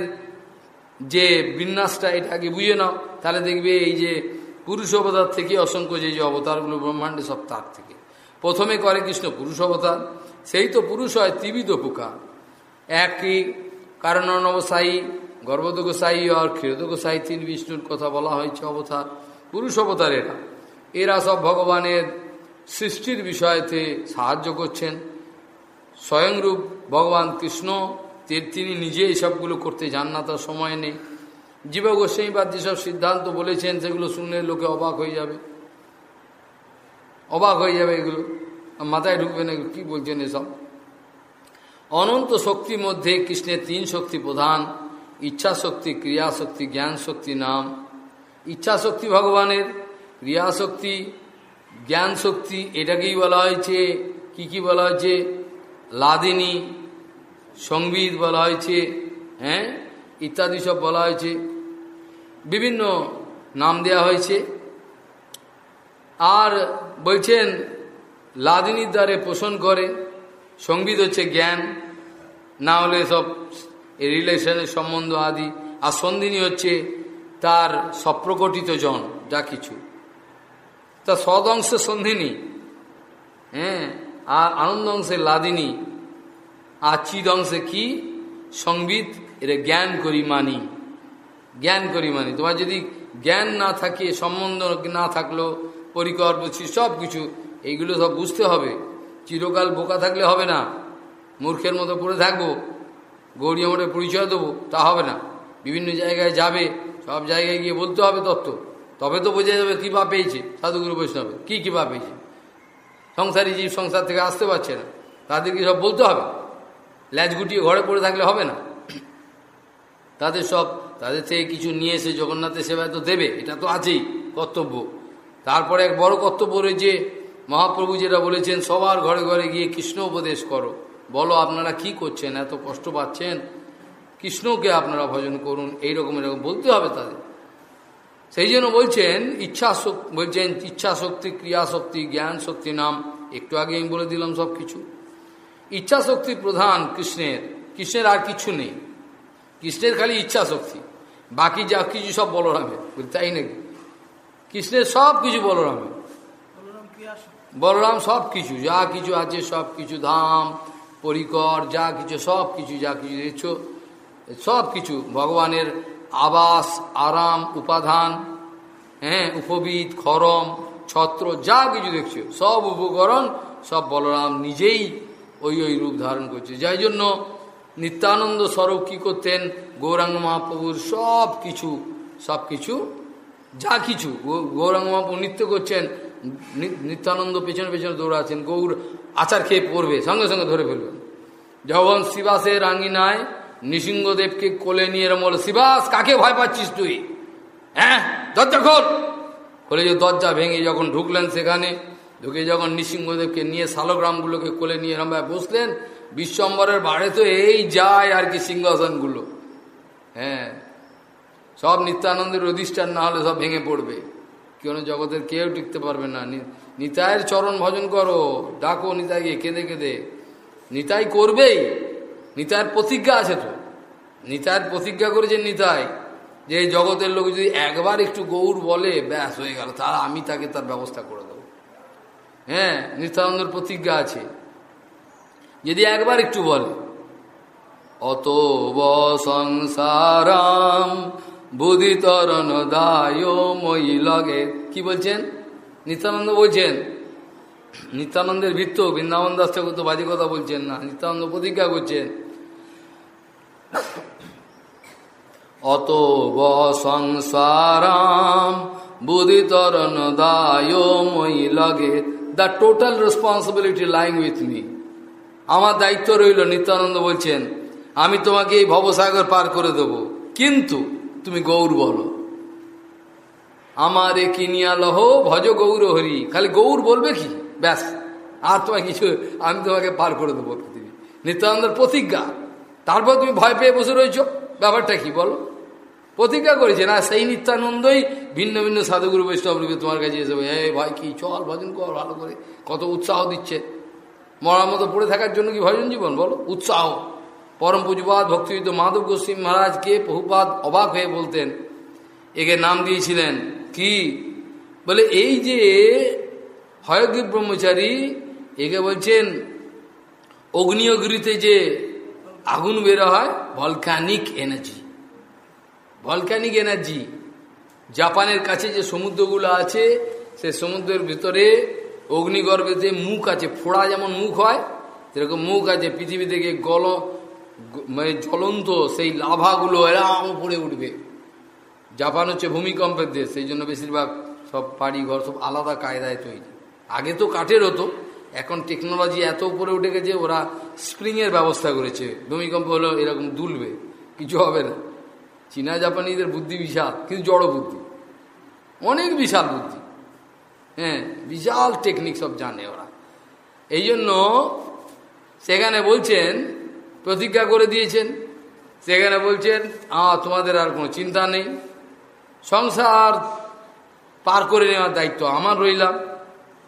Speaker 1: যে বিন্যাসটা, এটা আগে বুঝে নাও, তাহলে দেখবে এই যে পুরুষ অবতার থেকে অসংখ্য যে যে অবতারগুলো ব্রহ্মাণ্ডে সব তার থেকে। প্রথমে করে কৃষ্ণ পুরুষ অবতার, সেই তো পুরুষ হয় ত্রিবিধ পোকা একই কারণ অনবসায়ী গর্ভদগোসায়ী আর ক্ষীরদগোসায়ী তিন বিষ্ণুর কথা বলা হয়েছে অবতার, পুরুষ অবতার এরা এরা সব ভগবানের সৃষ্টির বিষয়তে সাহায্য করছেন। স্বয়ংরূপ ভগবান কৃষ্ণ তিনি নিজে এসবগুলো করতে যান না, তার সময় নেই। জীব গোস্বাইবাদ যেসব সিদ্ধান্ত বলেছেন, সেগুলো শুনলে লোকে অবাক হয়ে যাবে। অবাক হয়ে যাবে এগুলো। মাথায় ঢুকবে না কী বলছেন এসব? অনন্ত শক্তির মধ্যে কৃষ্ণের তিন শক্তি প্রধান ইচ্ছা শক্তি ক্রিয়া শক্তি জ্ঞান শক্তি নাম। ইচ্ছা শক্তি ভগবানের ক্রিয়া শক্তি জ্ঞান শক্তি এটাকেই বলা হয়েছে, কি কি বলা হয়েছে? লাদিনী সংবিদ বলা হয়েছে হ্যাঁ? ইত্যাদি সব বলা হয়েছে। বিভিন্ন নাম দেয়া হয়েছে। আর বলছেন, লাদিনীর দ্বারে পোষণ করে। সংবিদ হচ্ছে জ্ঞান। না হলে সব রিলেশনের সম্বন্ধ আদি। আর সন্ধিনী হচ্ছে তার সপ্রকটিত জন, যা কিছু। তা সদ অংশে সন্ধিনী হ্যাঁ? আর আনন্দ অংশে লাদিনী। আর চিদ অংশে কি? সংবিদ এটা জ্ঞান করি মানি জ্ঞান করি মানি তোমার যদি জ্ঞান না থাকে, সম্বন্ধ না থাকল পরিকর বুঝছি সব কিছু এইগুলো সব বুঝতে হবে। চিরকাল বোকা থাকলে হবে না। মূর্খের মতো পড়ে থাকব। গৌরী মোটে পরিচয় দেবো, তা হবে না। বিভিন্ন জায়গায় যাবে, সব জায়গায় গিয়ে বলতে হবে তত্ত্ব। তবে তো বোঝা যাবে কী পেয়েছে। সাধুগুরু বৈষ্ণবে, কী কী পেয়েছে। সংসারী জীব সংসার থেকে আসতে পারছে না। তাদেরকে সব বলতে হবে। ল্যাজ গুটিয়ে ঘরে পড়ে থাকলে হবে না। তাদের সব, তাদের থেকে কিছু নিয়ে এসে জগন্নাথের সেবায় তো দেবে, এটা তো আছেই, কর্তব্য। তারপরে এক বড় কর্তব্য রয়েছে মহাপ্রভু যেটা বলেছেন, সবার ঘরে ঘরে গিয়ে কৃষ্ণ উপদেশ করো। বলো আপনারা কি করছেন, এত কষ্ট পাচ্ছেন? কৃষ্ণকে আপনারা ভজন করুন, এইরকম এরকম বলতে হবে তাদের। সেই জন্য বলছেন ইচ্ছা বলছেন ইচ্ছা শক্তি ক্রিয়া শক্তি জ্ঞান শক্তি নাম। একটু আগে আমি বলে দিলাম সব কিছু ইচ্ছা শক্তি প্রধান কৃষ্ণের। কৃষ্ণের আর কিছু নেই। কৃষ্ণের খালি ইচ্ছা শক্তি বাকি যা কিছু সব বলরামে তাই নাকি? কৃষ্ণের সব কিছু বলরামে বলরাম সব কিছু, যা কিছু আছে সব কিছু, ধাম, পরিকর, যা কিছু, সব কিছু, যা কিছু দেখছ, সব কিছু। ভগবানের আবাস, আরাম, উপাধান হ্যাঁ উপবিদ খরম, ছত্র, যা কিছু দেখছ, সব উপকরণ, সব বলরাম নিজেই ওই ওই রূপ ধারণ করছে। যাই জন্য নিত্যানন্দ স্বরূপ কী করতেন? গৌরাঙ্গ মহাপ্রভুর সব কিছু সব কিছু, যা কিছু গৌরাঙ্গ মহাপ্রভু নৃত্য করছেন নিত্যানন্দ পেছনে পেছনে দৌড়াচ্ছেন, গৌর আচার খেয়ে পড়বে, সঙ্গে সঙ্গে ধরে ফেলবেন যখন শিবাসের আঙ্গিনায় নৃসিংহদেবকে কোলে নিয়ে এরম বলো, শিবাস, কাকে ভয় পাচ্ছিস তুই? হ্যাঁ? দরজা খোল! খোলে যে দরজা ভেঙে যখন ঢুকলেন সেখানে ঢুকে যখন নৃসিংহদেবকে নিয়ে শালগ্রামগুলোকে কোলে নিয়ে এরম বসলেন, বিশ্বম্বরের বাড়ে তো এই যায় আর কি সিংহাসনগুলো। হ্যাঁ সব নিত্যানন্দের অধিষ্ঠান না হলে সব ভেঙে পড়বে। কেন জগতের কেউ টিকতে পারবে না। নিতায়ের চরণ ভজন করো, ডাকো নিতাইকে কেঁদে কেঁদে। নিতাই করবেই নিতায়ের প্রতিজ্ঞা আছে তো। নিতায়ের প্রতিজ্ঞা করেছে নিতাই, যে জগতের লোক যদি একবার একটু গৌর বলে, ব্যাস হয়ে গেল তারা আমি তাকে তার ব্যবস্থা করে দেবো। হ্যাঁ নিত্যানন্দের প্রতিজ্ঞা আছে। যদি একবার একটু বলে, অত সংসারাম বুধিতরণ দায় মই লগে। কি বলছেন? নিত্যানন্দ বলছেন, নিত্যানন্দের ভিত্ত বৃন্দাবন দাস ঠাকুর তো বাজে কথা বলছেন না। নিত্যানন্দ প্রতিজ্ঞা করছেন, অত সংসারাম বুধিতরণ দায় মই লগে। The total responsibility lying with me আমার দায়িত্ব রইল নিত্যানন্দ বলছেন, আমি তোমাকে এই ভবসাগর পার করে দেব। কিন্তু তুমি গৌর বলো। আমার এ কিনিয়া লহ? ভজ গৌর হরি। খালি গৌর বলবে কি? ব্যাস। আর তোমায় কিছু, আমি তোমাকে পার করে দেবো পৃথিবী। নিত্যানন্দের প্রতিজ্ঞা। তারপর তুমি ভয় পেয়ে বসে রয়েছ। ব্যাপারটা কি বলো? প্রতিজ্ঞা করেছে, না, সেই নিত্যানন্দই ভিন্ন ভিন্ন সাধুগুরু বৈষ্ণবরূপে তোমার কাছে এসে এ ভাই কি, চল ভজন কর, ভালো করে, কত উৎসাহ দিচ্ছে। মরার মতো পড়ে থাকার জন্য কি ভজন জীবন, বলো? উৎসাহ। পরম পুজবাদ ভক্তিযুদ্ধ মাধব গোস্বী মহারাজকে বহুপাদ অবাক হয়ে বলতেন, একে নাম দিয়েছিলেন কি? বলে, এই যে হয়গ্রীব ব্রহ্মচারী, একে বলছেন অগ্নিয়গিরিতে যে আগুন বেরো হয় ভলকানিক এনার্জি ভলকানিক এনার্জি জাপানের কাছে যে সমুদ্রগুলো আছে, সে সমুদ্রের ভিতরে অগ্নিগর্ভেতে মুখ আছে, ফোড়া যেমন মুখ হয় সেরকম মুখ আছে, পৃথিবী থেকে গল মানে জ্বলন্ত সেই লাভাগুলো এরাম উপরে উঠবে। জাপান হচ্ছে ভূমিকম্পের দেশ, সেই জন্য বেশিরভাগ সব বাড়ি ঘর সব আলাদা কায়দায় তৈরি। আগে তো কাঠের হতো, এখন টেকনোলজি এত উপরে উঠে গেছে, ওরা স্প্রিংয়ের ব্যবস্থা করেছে। ভূমিকম্প হলো এরকম দুলবে, কিছু হবে না। চীনা জাপানিদের বুদ্ধি বিশাল, কিন্তু জড় বুদ্ধি। অনেক বিশাল বুদ্ধি। হ্যাঁ বিশাল টেকনিক সব জানে ওরা। এই জন্য সেখানে বলছেন, প্রতিজ্ঞা করে দিয়েছেন। সেখানে বলছেন তোমাদের আর কোনো চিন্তা নেই। সংসার পার করে নেওয়ার দায়িত্ব আমার রইলাম।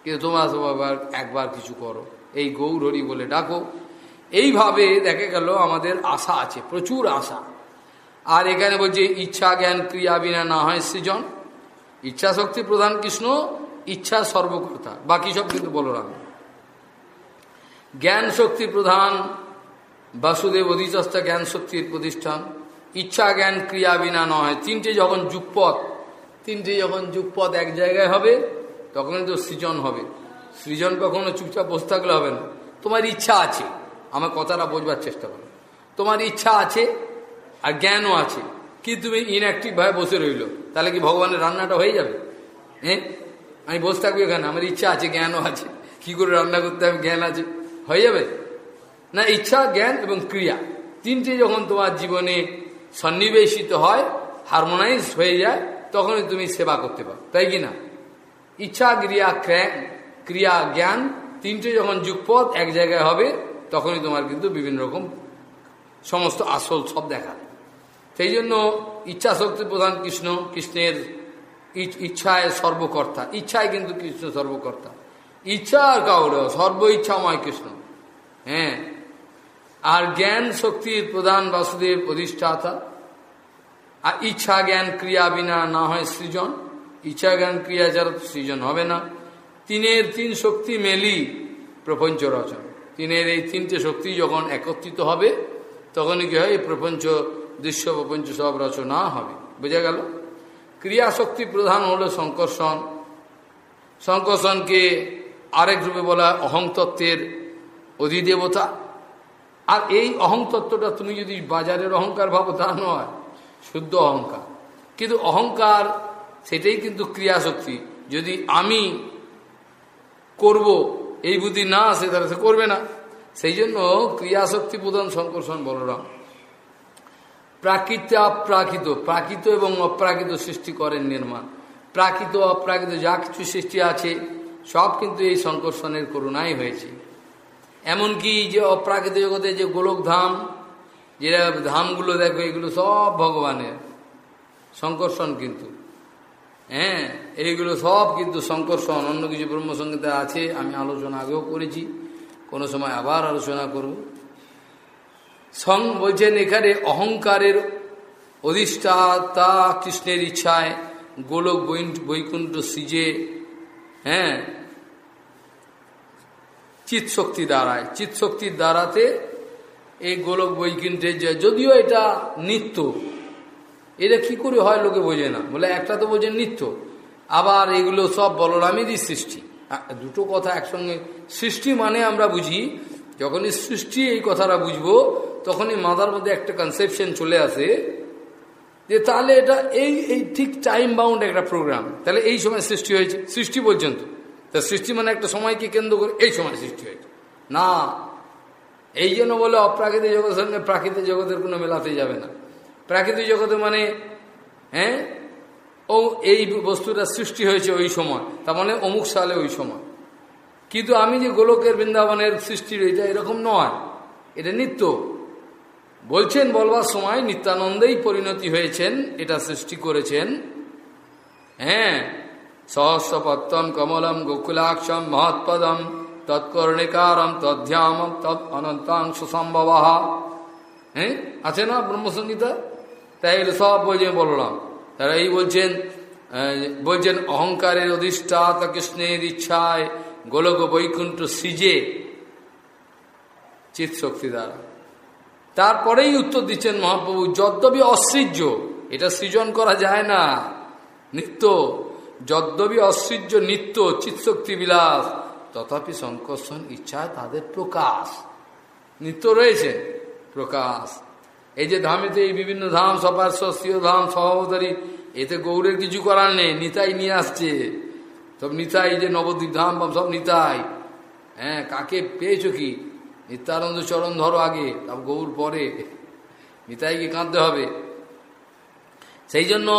Speaker 1: কিন্তু তোমার আবার একবার কিছু করো। এই গৌরহরি বলে ডাকো। এইভাবে দেখে গেল, আমাদের আশা আছে, প্রচুর আশা। আর এখানে বলছে, ইচ্ছা জ্ঞান ক্রিয়া বিনা না হয় সৃজন। ইচ্ছা শক্তি প্রধান কৃষ্ণ, ইচ্ছা সর্বকর্তা। বাকি সব কিন্তু বলরাম। জ্ঞান শক্তি প্রধান বাসুদেব অধিচস্তা জ্ঞান শক্তির প্রতিষ্ঠান। ইচ্ছা জ্ঞান ক্রিয়া বিনা নয় তিনটে যখন যুগপথ, তিনটে যখন যুগপথ এক জায়গায় হবে তখন তো সৃজন হবে। সৃজন কখনো চুপচাপ বসে থাকলে হবে না। তোমার ইচ্ছা আছে। আমার কথাটা বোঝবার চেষ্টা করো। তোমার ইচ্ছা আছে আর জ্ঞানও আছে। কি তুমি ইনঅ্যাক্টিভভাবে বসে রইল? তাহলে কি ভগবানের রান্নাটা হয়ে যাবে? হ্যাঁ আমি বসে থাকব এখানে। আমার ইচ্ছা আছে, জ্ঞানও আছে। কি করে রান্না করতে হবে? জ্ঞান আছে। হয়ে যাবে? না, ইচ্ছা, জ্ঞান এবং ক্রিয়া। তিনটে যখন তোমার জীবনে সন্নিবেশিত হয় হারমোনাইজ হয়ে যায়, তখনই তুমি সেবা করতে পারো। তাই কি না? ইচ্ছা, ক্রিয়া ক্রিয়া জ্ঞান তিনটে যখন যুগপথ এক জায়গায় হবে, তখনই তোমার কিন্তু বিভিন্ন রকম সমস্ত আসল সব দেখা। সেই জন্য ইচ্ছা শক্তি প্রধান কৃষ্ণ, কৃষ্ণের ইচ্ছায় সর্বকর্তা। ইচ্ছায় কিন্তু কৃষ্ণ সর্বকর্তা। ইচ্ছা আর কাউরে সর্ব ইচ্ছাময় কৃষ্ণ। হ্যাঁ। আর জ্ঞান শক্তির প্রধান বাসুদেব অধিষ্ঠাতা। আর ইচ্ছা, জ্ঞান, ক্রিয়া বিনা না হয় সৃজন। ইচ্ছা, জ্ঞান, ক্রিয়া ছাড়া সৃজন হবে না। তিনের তিন শক্তি মেলি প্রপঞ্চ রচন। তিনের এই তিনটে শক্তি যখন একত্রিত হবে, তখনই কি হয় প্রপঞ্চ দৃশ্য প্রপঞ্চ সব রচনা হবে। বোঝা গেল? ক্রিয়া শক্তি প্রধান হলো সংকর্ষণ। সংকর্ষণকে আরেক রূপে বলা অহংতত্ত্বের অধিদেবতা। আর এই অহংতত্ত্বটা তুমি যদি বাজারের অহংকার ভাবো, তা নয়, শুদ্ধ অহংকার। কিন্তু অহংকার, সেটাই কিন্তু ক্রিয়াশক্তি। যদি আমি করব, এই বুদ্ধি না আসে, তাহলে সে করবে না। সেই জন্য ক্রিয়াশক্তি প্রধান সংকর্ষণ বলরাম। প্রাকৃত অপ্রাকৃত, প্রাকৃত এবং অপ্রাকৃত সৃষ্টি করেন নির্মাণ। প্রাকৃত অপ্রাকৃত যা কিছু সৃষ্টি আছে, সব কিন্তু এই সংকর্ষণের করুণাই হয়েছে। এমনকি যে অপ্রাকৃত জগতে যে গোলক ধাম যেটা ধামগুলো দেখো, এগুলো সব ভগবানের সংকর্ষণ কিন্তু। হ্যাঁ এইগুলো সব কিন্তু সংকর্ষণ। অন্য কিছু ব্রহ্মসঙ্গীতে আছে, আমি আলোচনা আগেও করেছি, কোনো সময় আবার আলোচনা করব। সং বলছেন এখানে অহংকারের অধিষ্ঠাতা কৃষ্ণের ইচ্ছায় গোলক বৈকুণ্ঠ সিজে হ্যাঁ চিৎ শক্তি দ্বারায়। চিৎ শক্তির দ্বারাতে এই গোলক বৈকুণ্ঠে যদিও এটা নিত্য, এটা কি করে হয় লোকে বোঝে না। বলে একটা তো বোঝে নিত্য। আবার এগুলো সব বলরামেরই সৃষ্টি। দুটো কথা একসঙ্গে। সৃষ্টি মানে আমরা বুঝি, যখনই সৃষ্টি এই কথাটা বুঝব তখনই মাথার মধ্যে একটা কনসেপশন চলে আসে যে তাহলে এটা এই এই ঠিক টাইম বাউন্ড একটা প্রোগ্রাম তাহলে এই সময় সৃষ্টি হয়েছে, সৃষ্টি পর্যন্ত। তা সৃষ্টি মানে একটা সময়কে কেন্দ্র করে এই সময় সৃষ্টি হয়েছে। না, এই জন্য বলে অপ্রাকৃতিক জগতের সঙ্গে প্রাকৃতিক জগতের কোনো মেলাতে যাবে না। প্রাকৃতিক জগতে মানে হ্যাঁ? ও এই বস্তুটা সৃষ্টি হয়েছে ওই সময়। তার মানে অমুক সালে ওই সময়। কিন্তু আমি যে গোলকের বৃন্দাবনের সৃষ্টি রয়েছে এরকম নয়। এটা নিত্য। বলছেন, বলবার সময় নিত্যানন্দেই পরিণতি হয়েছেন, এটা সৃষ্টি করেছেন। হ্যাঁ সহস্রপত্তম কমলম, গোকুলাক্ষম, মহৎপদম, তৎকর্ণিকারম তধ্যাম তৎ অনন্তাংশ সম্ভব। হ্যাঁ আছে না ব্রহ্মসংগীতা তাই সব বলছেন বললাম। তারা এই বলছেন বলছেন, অহংকারের অধিষ্ঠাতা কৃষ্ণের ইচ্ছায় গোলক বৈকুণ্ঠ সিজে চিৎ শক্তি দ্বারা। তারপরেই উত্তর দিচ্ছেন মহাপ্রভু যদ্যবি অসৃজ্য, এটা সৃজন করা যায় না। নিত্য যদ্যবি অসৃজ্য, নিত্য চিৎশক্তি বিলাস, তথাপি সংকর্ষণ ইচ্ছায় তাদের প্রকাশ। নিত্য রয়েছে প্রকাশ। এই যে ধামেতে এই বিভিন্ন ধাম, সবার সস্তীয় ধাম, সভাবতারী, এতে গৌরের কিছু করার নেই, নিতাই নিয়ে আসছে। সব নিতাই যে নবদ্বীপ ধাম, সব নিতাই। হ্যাঁ কাকে পেয়েছ কি? নিত্যানন্দ চরণ ধরো আগে তার গৌর পরে। নিতাইকে কাঁদতে হবে। সেই জন্য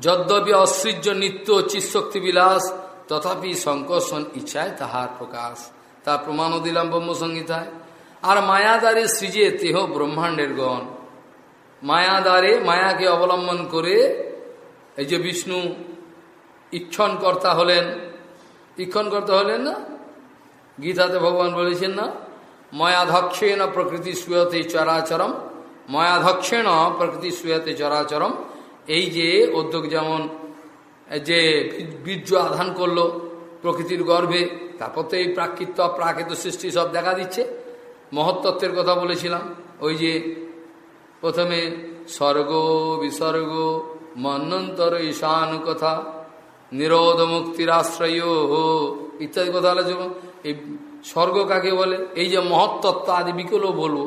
Speaker 1: যদ্যপি অসৃজ্য নিত্য চিৎশক্তি বিলাস, তথাপি সংকর্ষণ ইচ্ছায় তাহার প্রকাশ। তার প্রমাণও দিলাম ব্রহ্মসংহিতায়। আর মায়াদারে সৃজে তেহ ব্রহ্মাণ্ডের গণ। মায়াদারে মায়াকে অবলম্বন করে এই যে বিষ্ণু ইক্ষণ কর্তা হলেন, ইক্ষণ কর্তা হলেন না? গীতাতে ভগবান বলেছেন না? ময়াধক্ষেণ প্রকৃতি সুয়তে চরাচরম, ময়াধক্ষেণ প্রকৃতি সুয়তে চরাচরম। এই যে উদ্যোগ যেমন, যে বীর্য আধান করল প্রকৃতির গর্ভে, তারপর তো এই প্রাকৃত প্রাকৃত সৃষ্টি সব দেখা দিচ্ছে। মহত্তত্ত্বের কথা বলেছিলাম, ওই যে প্রথমে স্বর্গ, বিসর্গ, মন্নন্তর ঈশান কথা, নিরোধ মুক্তির আশ্রয় ইত্যাদি কথা আলোচনা। এই স্বর্গ কাকে বলে? এই যে মহত্তত্ত্ব আদি বিকলও বলব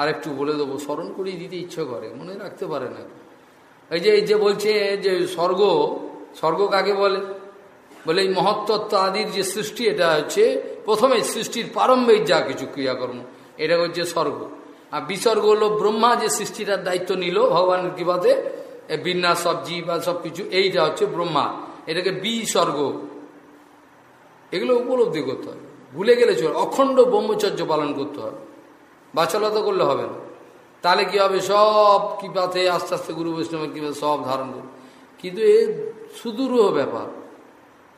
Speaker 1: আর একটু বলে দেবো, স্মরণ করিয়ে দিতে ইচ্ছে করে, মনে রাখতে পারে না এই যে এই যে বলছে যে স্বর্গ স্বর্গ কাকে বলে? বলে এই মহত্তত্ত্ব আদির যে সৃষ্টি, এটা হচ্ছে প্রথমে সৃষ্টির প্রারম্ভিক যা কিছু ক্রিয়াকর্ম, এটা হচ্ছে স্বর্গ। আর বিসর্গ হলো ব্রহ্মা যে সৃষ্টিটার দায়িত্ব নিল, ভগবানের কৃপাতে বিন্যাস, সব জীব বা সব কিছু, এইটা হচ্ছে ব্রহ্মা। এটাকে বিসর্গ। এগুলো উপলব্ধি করতে হবে ভুলে গেলে চল অখণ্ড ব্রহ্মচর্য পালন করতে হবে। বাচলতা করলে হবে না। তাহলে কি হবে? সব কৃপাতে, আস্তে আস্তে গুরু বৈষ্ণবের কৃপা সব ধারণ করবে। কিন্তু এ সুদূরহ ব্যাপার,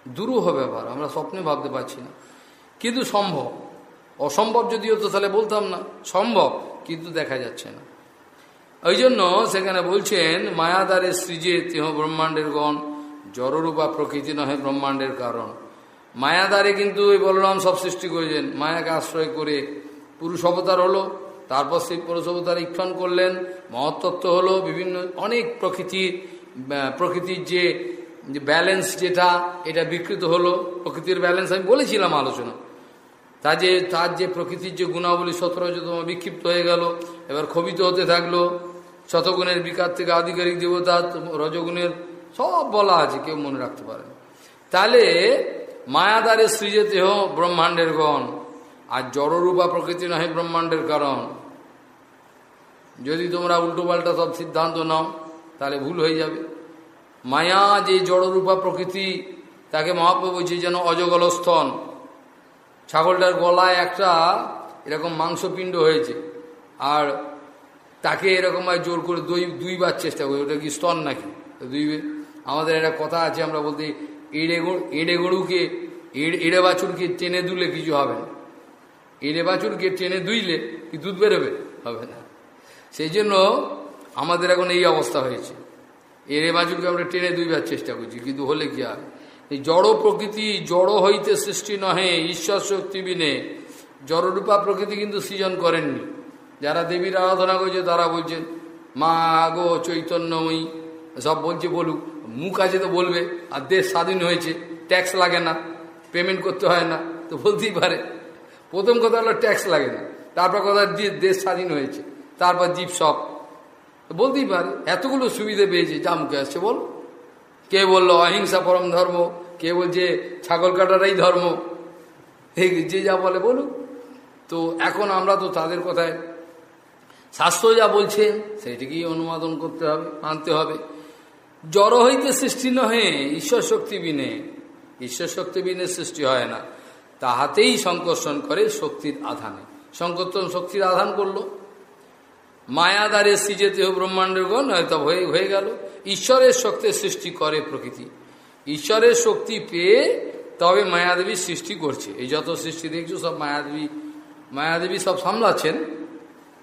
Speaker 1: দুরূহ ব্যাপার, আমরা স্বপ্নে ভাবতে পারছি না। কিন্তু সম্ভব। অসম্ভব যদি হতো তাহলে বলতাম না, সম্ভব, কিন্তু দেখা যাচ্ছে না। ওই জন্য সেখানে বলছেন মায়াদারের সৃজে তেহ ব্রহ্মাণ্ডের গণ, জড়রূপা প্রকৃতি নহে ব্রহ্মাণ্ডের কারণ। মায়াদারে কিন্তু ওই বলরাম সব সৃষ্টি করেছেন। মায়াকে আশ্রয় করে পুরুষ অবতার হলো, তারপর সেই পুরুষ অবতার ইক্ষণ করলেন, মহত্তত্ত্ব হলো, বিভিন্ন অনেক প্রকৃতির প্রকৃতির যে ব্যালেন্স যেটা, এটা বিকৃত হলো। প্রকৃতির ব্যালেন্স আমি বলেছিলাম আলোচনা। তা যে তার যে প্রকৃতির যে গুণাবলী সতেরোজতম বিক্ষিপ্ত হয়ে গেল, এবার ক্ষোভিত হতে থাকল। শতগুণের বিকার থেকে আধিকারিক দেবতা, রজগুণের সব বলা আছে, কেউ মনে রাখতে পারে তাহলে মায়াদারে সৃজেতে হো ব্রহ্মাণ্ডের গণ। আর জড়রূপা প্রকৃতি নয় ব্রহ্মাণ্ডের কারণ। যদি তোমরা উল্টোপাল্টা সব সিদ্ধান্ত নাও, তাহলে ভুল হয়ে যাবে। মায়া যে জড়রূপা প্রকৃতি, তাকে মহাপ্রভু বলছে যেন অজগলস্থন। ছাগলটার গলায় একটা এরকম মাংসপিণ্ড হয়েছে। আর তাকে এরকমভাবে জোর করে দুই দুইবার চেষ্টা করি। ওটা কি স্তন নাকি? দুই আমাদের একটা কথা আছে, আমরা বলতে এড়ে এড়ে গরুকে এড়ে বাছুরকে টেনে দুলে কিছু হবে না। এড়ে বাছুরকে টেনে দুইলে কি দুধ বেরোবে? হবে না। সেই জন্য আমাদের এখন এই অবস্থা হয়েছে। এড়ে বাছুরকে আমরা টেনে দুইবার চেষ্টা করছি, কিন্তু হলে কি আর? এই জড় প্রকৃতি, জড় হইতে সৃষ্টি নহে, ঈশ্বর শক্তি বিনে। জড়রূপা প্রকৃতি কিন্তু সৃজন করেননি। যারা দেবীর আরাধনা করছে তারা বলছেন, মা গো চৈতন্যময়ী সব বলছে বলুক। মুখ আছে তো বলবে। আর দেশ স্বাধীন হয়েছে ট্যাক্স লাগে না পেমেন্ট করতে হয় না, তো বলতেই পারে। প্রথম কথা হলো ট্যাক্স লাগে না। তারপর কথা দেশ স্বাধীন হয়েছে, তারপর জীব সব। বলতেই পারে। এতগুলো সুবিধে পেয়েছে, যা মুখে আসছে, বল। কে বলল অহিংসা পরম ধর্ম? কে বলছে ছাগল কাটারাই ধর্ম? যে যা বলে, বলুক। তো এখন আমরা তো তাদের কথায় শাস্ত্র যা বলছে, সেটিকেই অনুমোদন করতে হবে, মানতে হবে। জড় হইতে সৃষ্টি নহে, ঈশ্বর শক্তি বিনে। ঈশ্বর শক্তি বিনে সৃষ্টি হয় না। তাহাতেই সংকর্ষণ করে শক্তির আধানে। সংকর্ষণ শক্তির আধান করল। মায়াদারে সৃজেতেহ ব্রহ্মাণ্ডের গণ হয়তো হয়ে হয়ে গেল। ঈশ্বরের শক্তির সৃষ্টি করে প্রকৃতি। ঈশ্বরের শক্তি পেয়ে তবে মায়াদেবী সৃষ্টি করছে। এই যত সৃষ্টি দেখছ, সব মায়াদেবী মায়াদেবী সব সামলাচ্ছেন।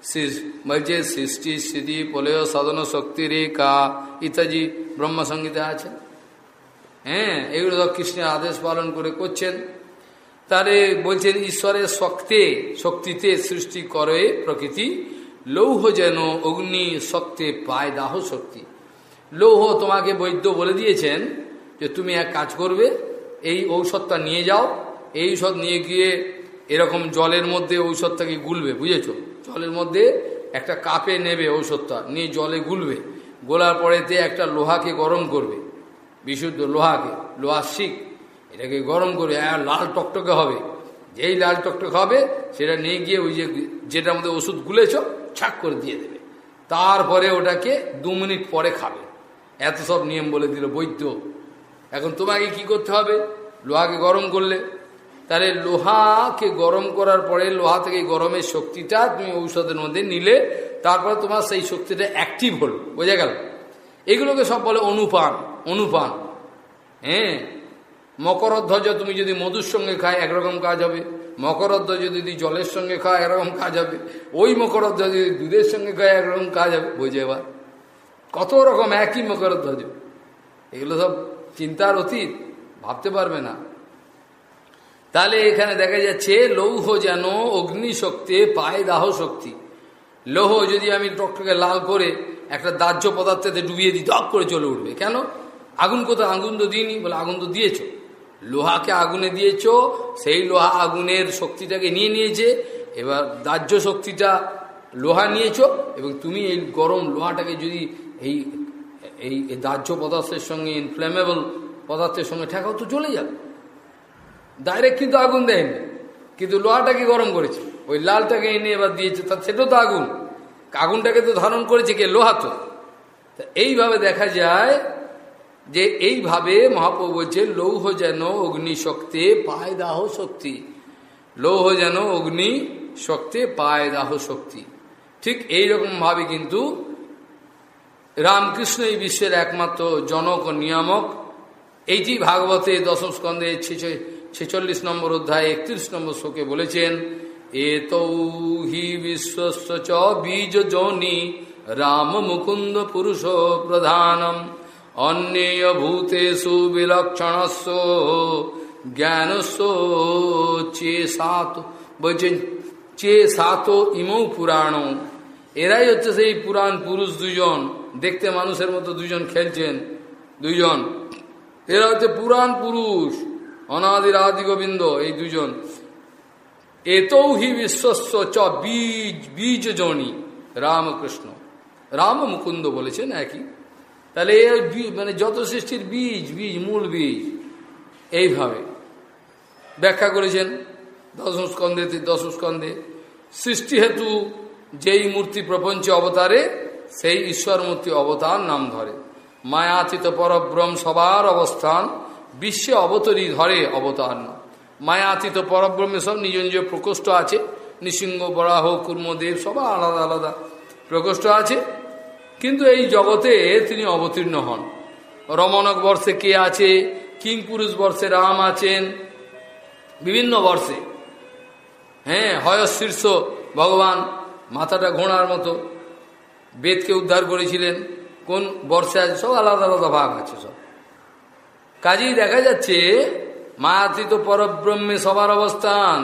Speaker 1: বলছে সৃষ্টি স্থিতি পোলেয় সাধন শক্তি রে কা ইত্যাদি ব্রহ্মসঙ্গীতে আছে হ্যাঁ এগুলো সব কৃষ্ণের আদেশ পালন করে করছেন তারে বলছেন ঈশ্বরের শক্তে শক্তিতে সৃষ্টি করে প্রকৃতি লৌহ যেন অগ্নি শক্তে পায় দাহ শক্তি লৌহ তোমাকে বৈদ্য বলে দিয়েছেন যে তুমি এক কাজ করবে এই ঔষধটা নিয়ে যাও এই ঔষধ নিয়ে গিয়ে এরকম জলের মধ্যে ঔষধটাকে গুলবে বুঝেছ জলের মধ্যে একটা কাপে নেবে ঔষধটা, নিয়ে জলে গুলবে। গোলার পরেতে একটা লোহাকে গরম করবে, বিশুদ্ধ লোহাকে লোহার শিখ এটাকে গরম করে লাল টকটকে হবে। যেই লাল টকটকে হবে, সেটা নিয়ে গিয়ে ওই যে যেটার মধ্যে ওষুধ গুলেছ, ছাক করে দিয়ে দেবে। তারপরে ওটাকে দু মিনিট পরে খাবে। এত সব নিয়ম বলে দিল বৈদ্য। এখন তোমাকে কি করতে হবে? লোহাকে গরম করলে তাহলে লোহাকে গরম করার পরে, লোহা থেকে গরমের শক্তিটা তুমি ঔষধের মধ্যে নিলে, তারপরে তোমার সেই শক্তিটা অ্যাক্টিভ হলো। বোঝা গেল? এগুলোকে সব বলে অনুপান অনুপান। হ্যাঁ? মকরধ্বজ তুমি যদি মধুর সঙ্গে খায়, একরকম কাজ হবে। মকরধ্বজ যদি জলের সঙ্গে খায়, একরকম কাজ হবে। ওই মকরধ্বজ যদি দুধের সঙ্গে খায়, একরকম কাজ হবে। বোঝে এবার? কত রকম একই মকরধ্বজ। এগুলো সব চিন্তার অতীত, ভাবতে পারবে না। তাহলে এখানে দেখা যাচ্ছে লৌহ যেন অগ্নি শক্তি পায় দাহ শক্তি। লৌহ যদি আমি টকটকে লাল করে একটা দাহ্য পদার্থতে ডুবিয়ে দিই দপ করে চলে উঠবে। কেন? আগুন কোথাও আগুন তো দিইনি। বলে, আগুন তো দিয়েছ। লোহাকে আগুনে দিয়েছ, সেই লোহা আগুনের শক্তিটাকে নিয়ে নিয়েছে। এবার দাহ্য শক্তিটা লোহা নিয়েছ, এবং তুমি এই গরম লোহাটাকে যদি এই এই দাহ্য পদার্থের সঙ্গে ইনফ্লেমেবল পদার্থের সঙ্গে ঠেকাও, তো চলে যাবে। ডাইরেক্ট কিন্তু আগুন দেয়নি। কিন্তু লোহাটাকে গরম করেছে। ওই লালটাকে এনে এবার দিয়েছে তার সেটাও তো আগুন। আগুনটাকে তো ধারণ করেছে কে? লোহা তো। এইভাবে দেখা যায় যে এইভাবে মহাপ্রভু বলছে লৌহ যেন অগ্নি শক্তি পায় দাহ শক্তি। লৌহ যেন অগ্নি শক্তি পায় দাহ শক্তি। ঠিক এইরকমভাবে কিন্তু রামকৃষ্ণ এই বিশ্বের একমাত্র জনক ও নিয়ামক। এইটি ভাগবতে দশম স্কন্ধে ছেচল্লিশ নম্বর অধ্যায়, একত্রিশ নম্বর শোকে বলেছেন, এতৌ হি বিশ্বস্ব চ বীজ জনি রাম মুকুন্দ পুরুষ প্রধানম। অন্যেয় ভূতেষু বিলক্ষণস্ব, জ্ঞানস্ব চে সাত বলছেন চে সাত ইমৌ পুরাণ। এরাই হচ্ছে সেই পুরাণ পুরুষ দুজন দেখতে মানুষের মতো দুজন খেলছেন, দুইজন। এরা হচ্ছে পুরাণ পুরুষ। অনাদির আদি গোবিন্দ, এই দুজন। এতৌ হি বিশ্বস্ব চ বীজ বীজ জনি রামকৃষ্ণ। রাম মুকুন্দ বলেছেন একই। তাহলে এর মানে যত সৃষ্টির বীজ বীজ, মূল বীজ, এইভাবে। ব্যাখ্যা করেছেন দশম স্কন্ধে দশম স্কন্ধে, সৃষ্টি হেতু যেই মূর্তি প্রপঞ্চ অবতারে, সেই ঈশ্বর মূর্তি অবতার নাম ধরে। মায়াতীত পরব্রহ্ম সবার অবস্থান বিশ্বে অবতরী ধরে অবতার নাম মায়াতীত পরব্রহ্মে সব নিজ নিজ প্রকোষ্ঠ আছে। নৃসিংহ, বরাহ কুর্মদেব সবার আলাদা আলাদা প্রকোষ্ঠ আছে। কিন্তু এই জগতে তিনি অবতীর্ণ হন। রমণক বর্ষে কে আছে? কিং পুরুষ বর্ষে রাম আছেন। বিভিন্ন বর্ষে। হ্যাঁ হয় শীর্ষ ভগবান। মাথাটা ঘোড়ার মতো। বেদকে উদ্ধার করেছিলেন। কোন বর্ষে আছে? সব আলাদা আলাদা ভাগ আছে সব। কাজেই দেখা যাচ্ছে মায়াতীত পরব্রহ্মে সবার অবস্থান,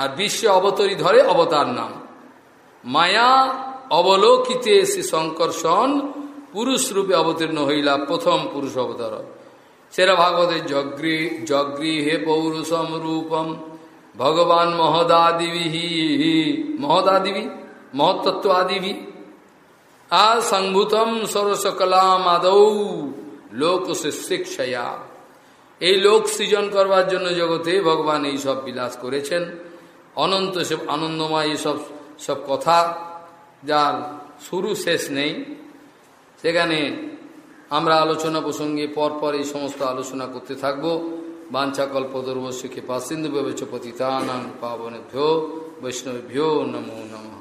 Speaker 1: আর বিশ্বে অবতরী ধরে অবতার নাম। মায়া অবলোকিতে শ্রী শঙ্কর্ষণ পুরুষ রূপে অবতীর্ণ হইলা প্রথম পুরুষ অবতার। সেরা ভাগবতের জগ্রী হে পৌরুষম রূপম, ভগবান মহদাদিবি মহদাদিবি মহতত্ত্ব আদিবি আর সংভূতম সরসকলাম আদৌ লোক শিক্ষয়া। এই লোক সৃজন করবার জন্য জগতে ভগবান এই সব বিলাস করেছেন। অনন্ত সব আনন্দময় এইসব সব কথা যার শুরু শেষ নেই। সেখানে আমরা আলোচনা প্রসঙ্গে পরপর এই সমস্ত আলোচনা করতে থাকব। বাঞ্ছা কল্পদর্বশকে পাসিন্দু ব্যবচ পতিতানাং পাবনেভ্যো বৈষ্ণবেভ্যো নমো নমঃ।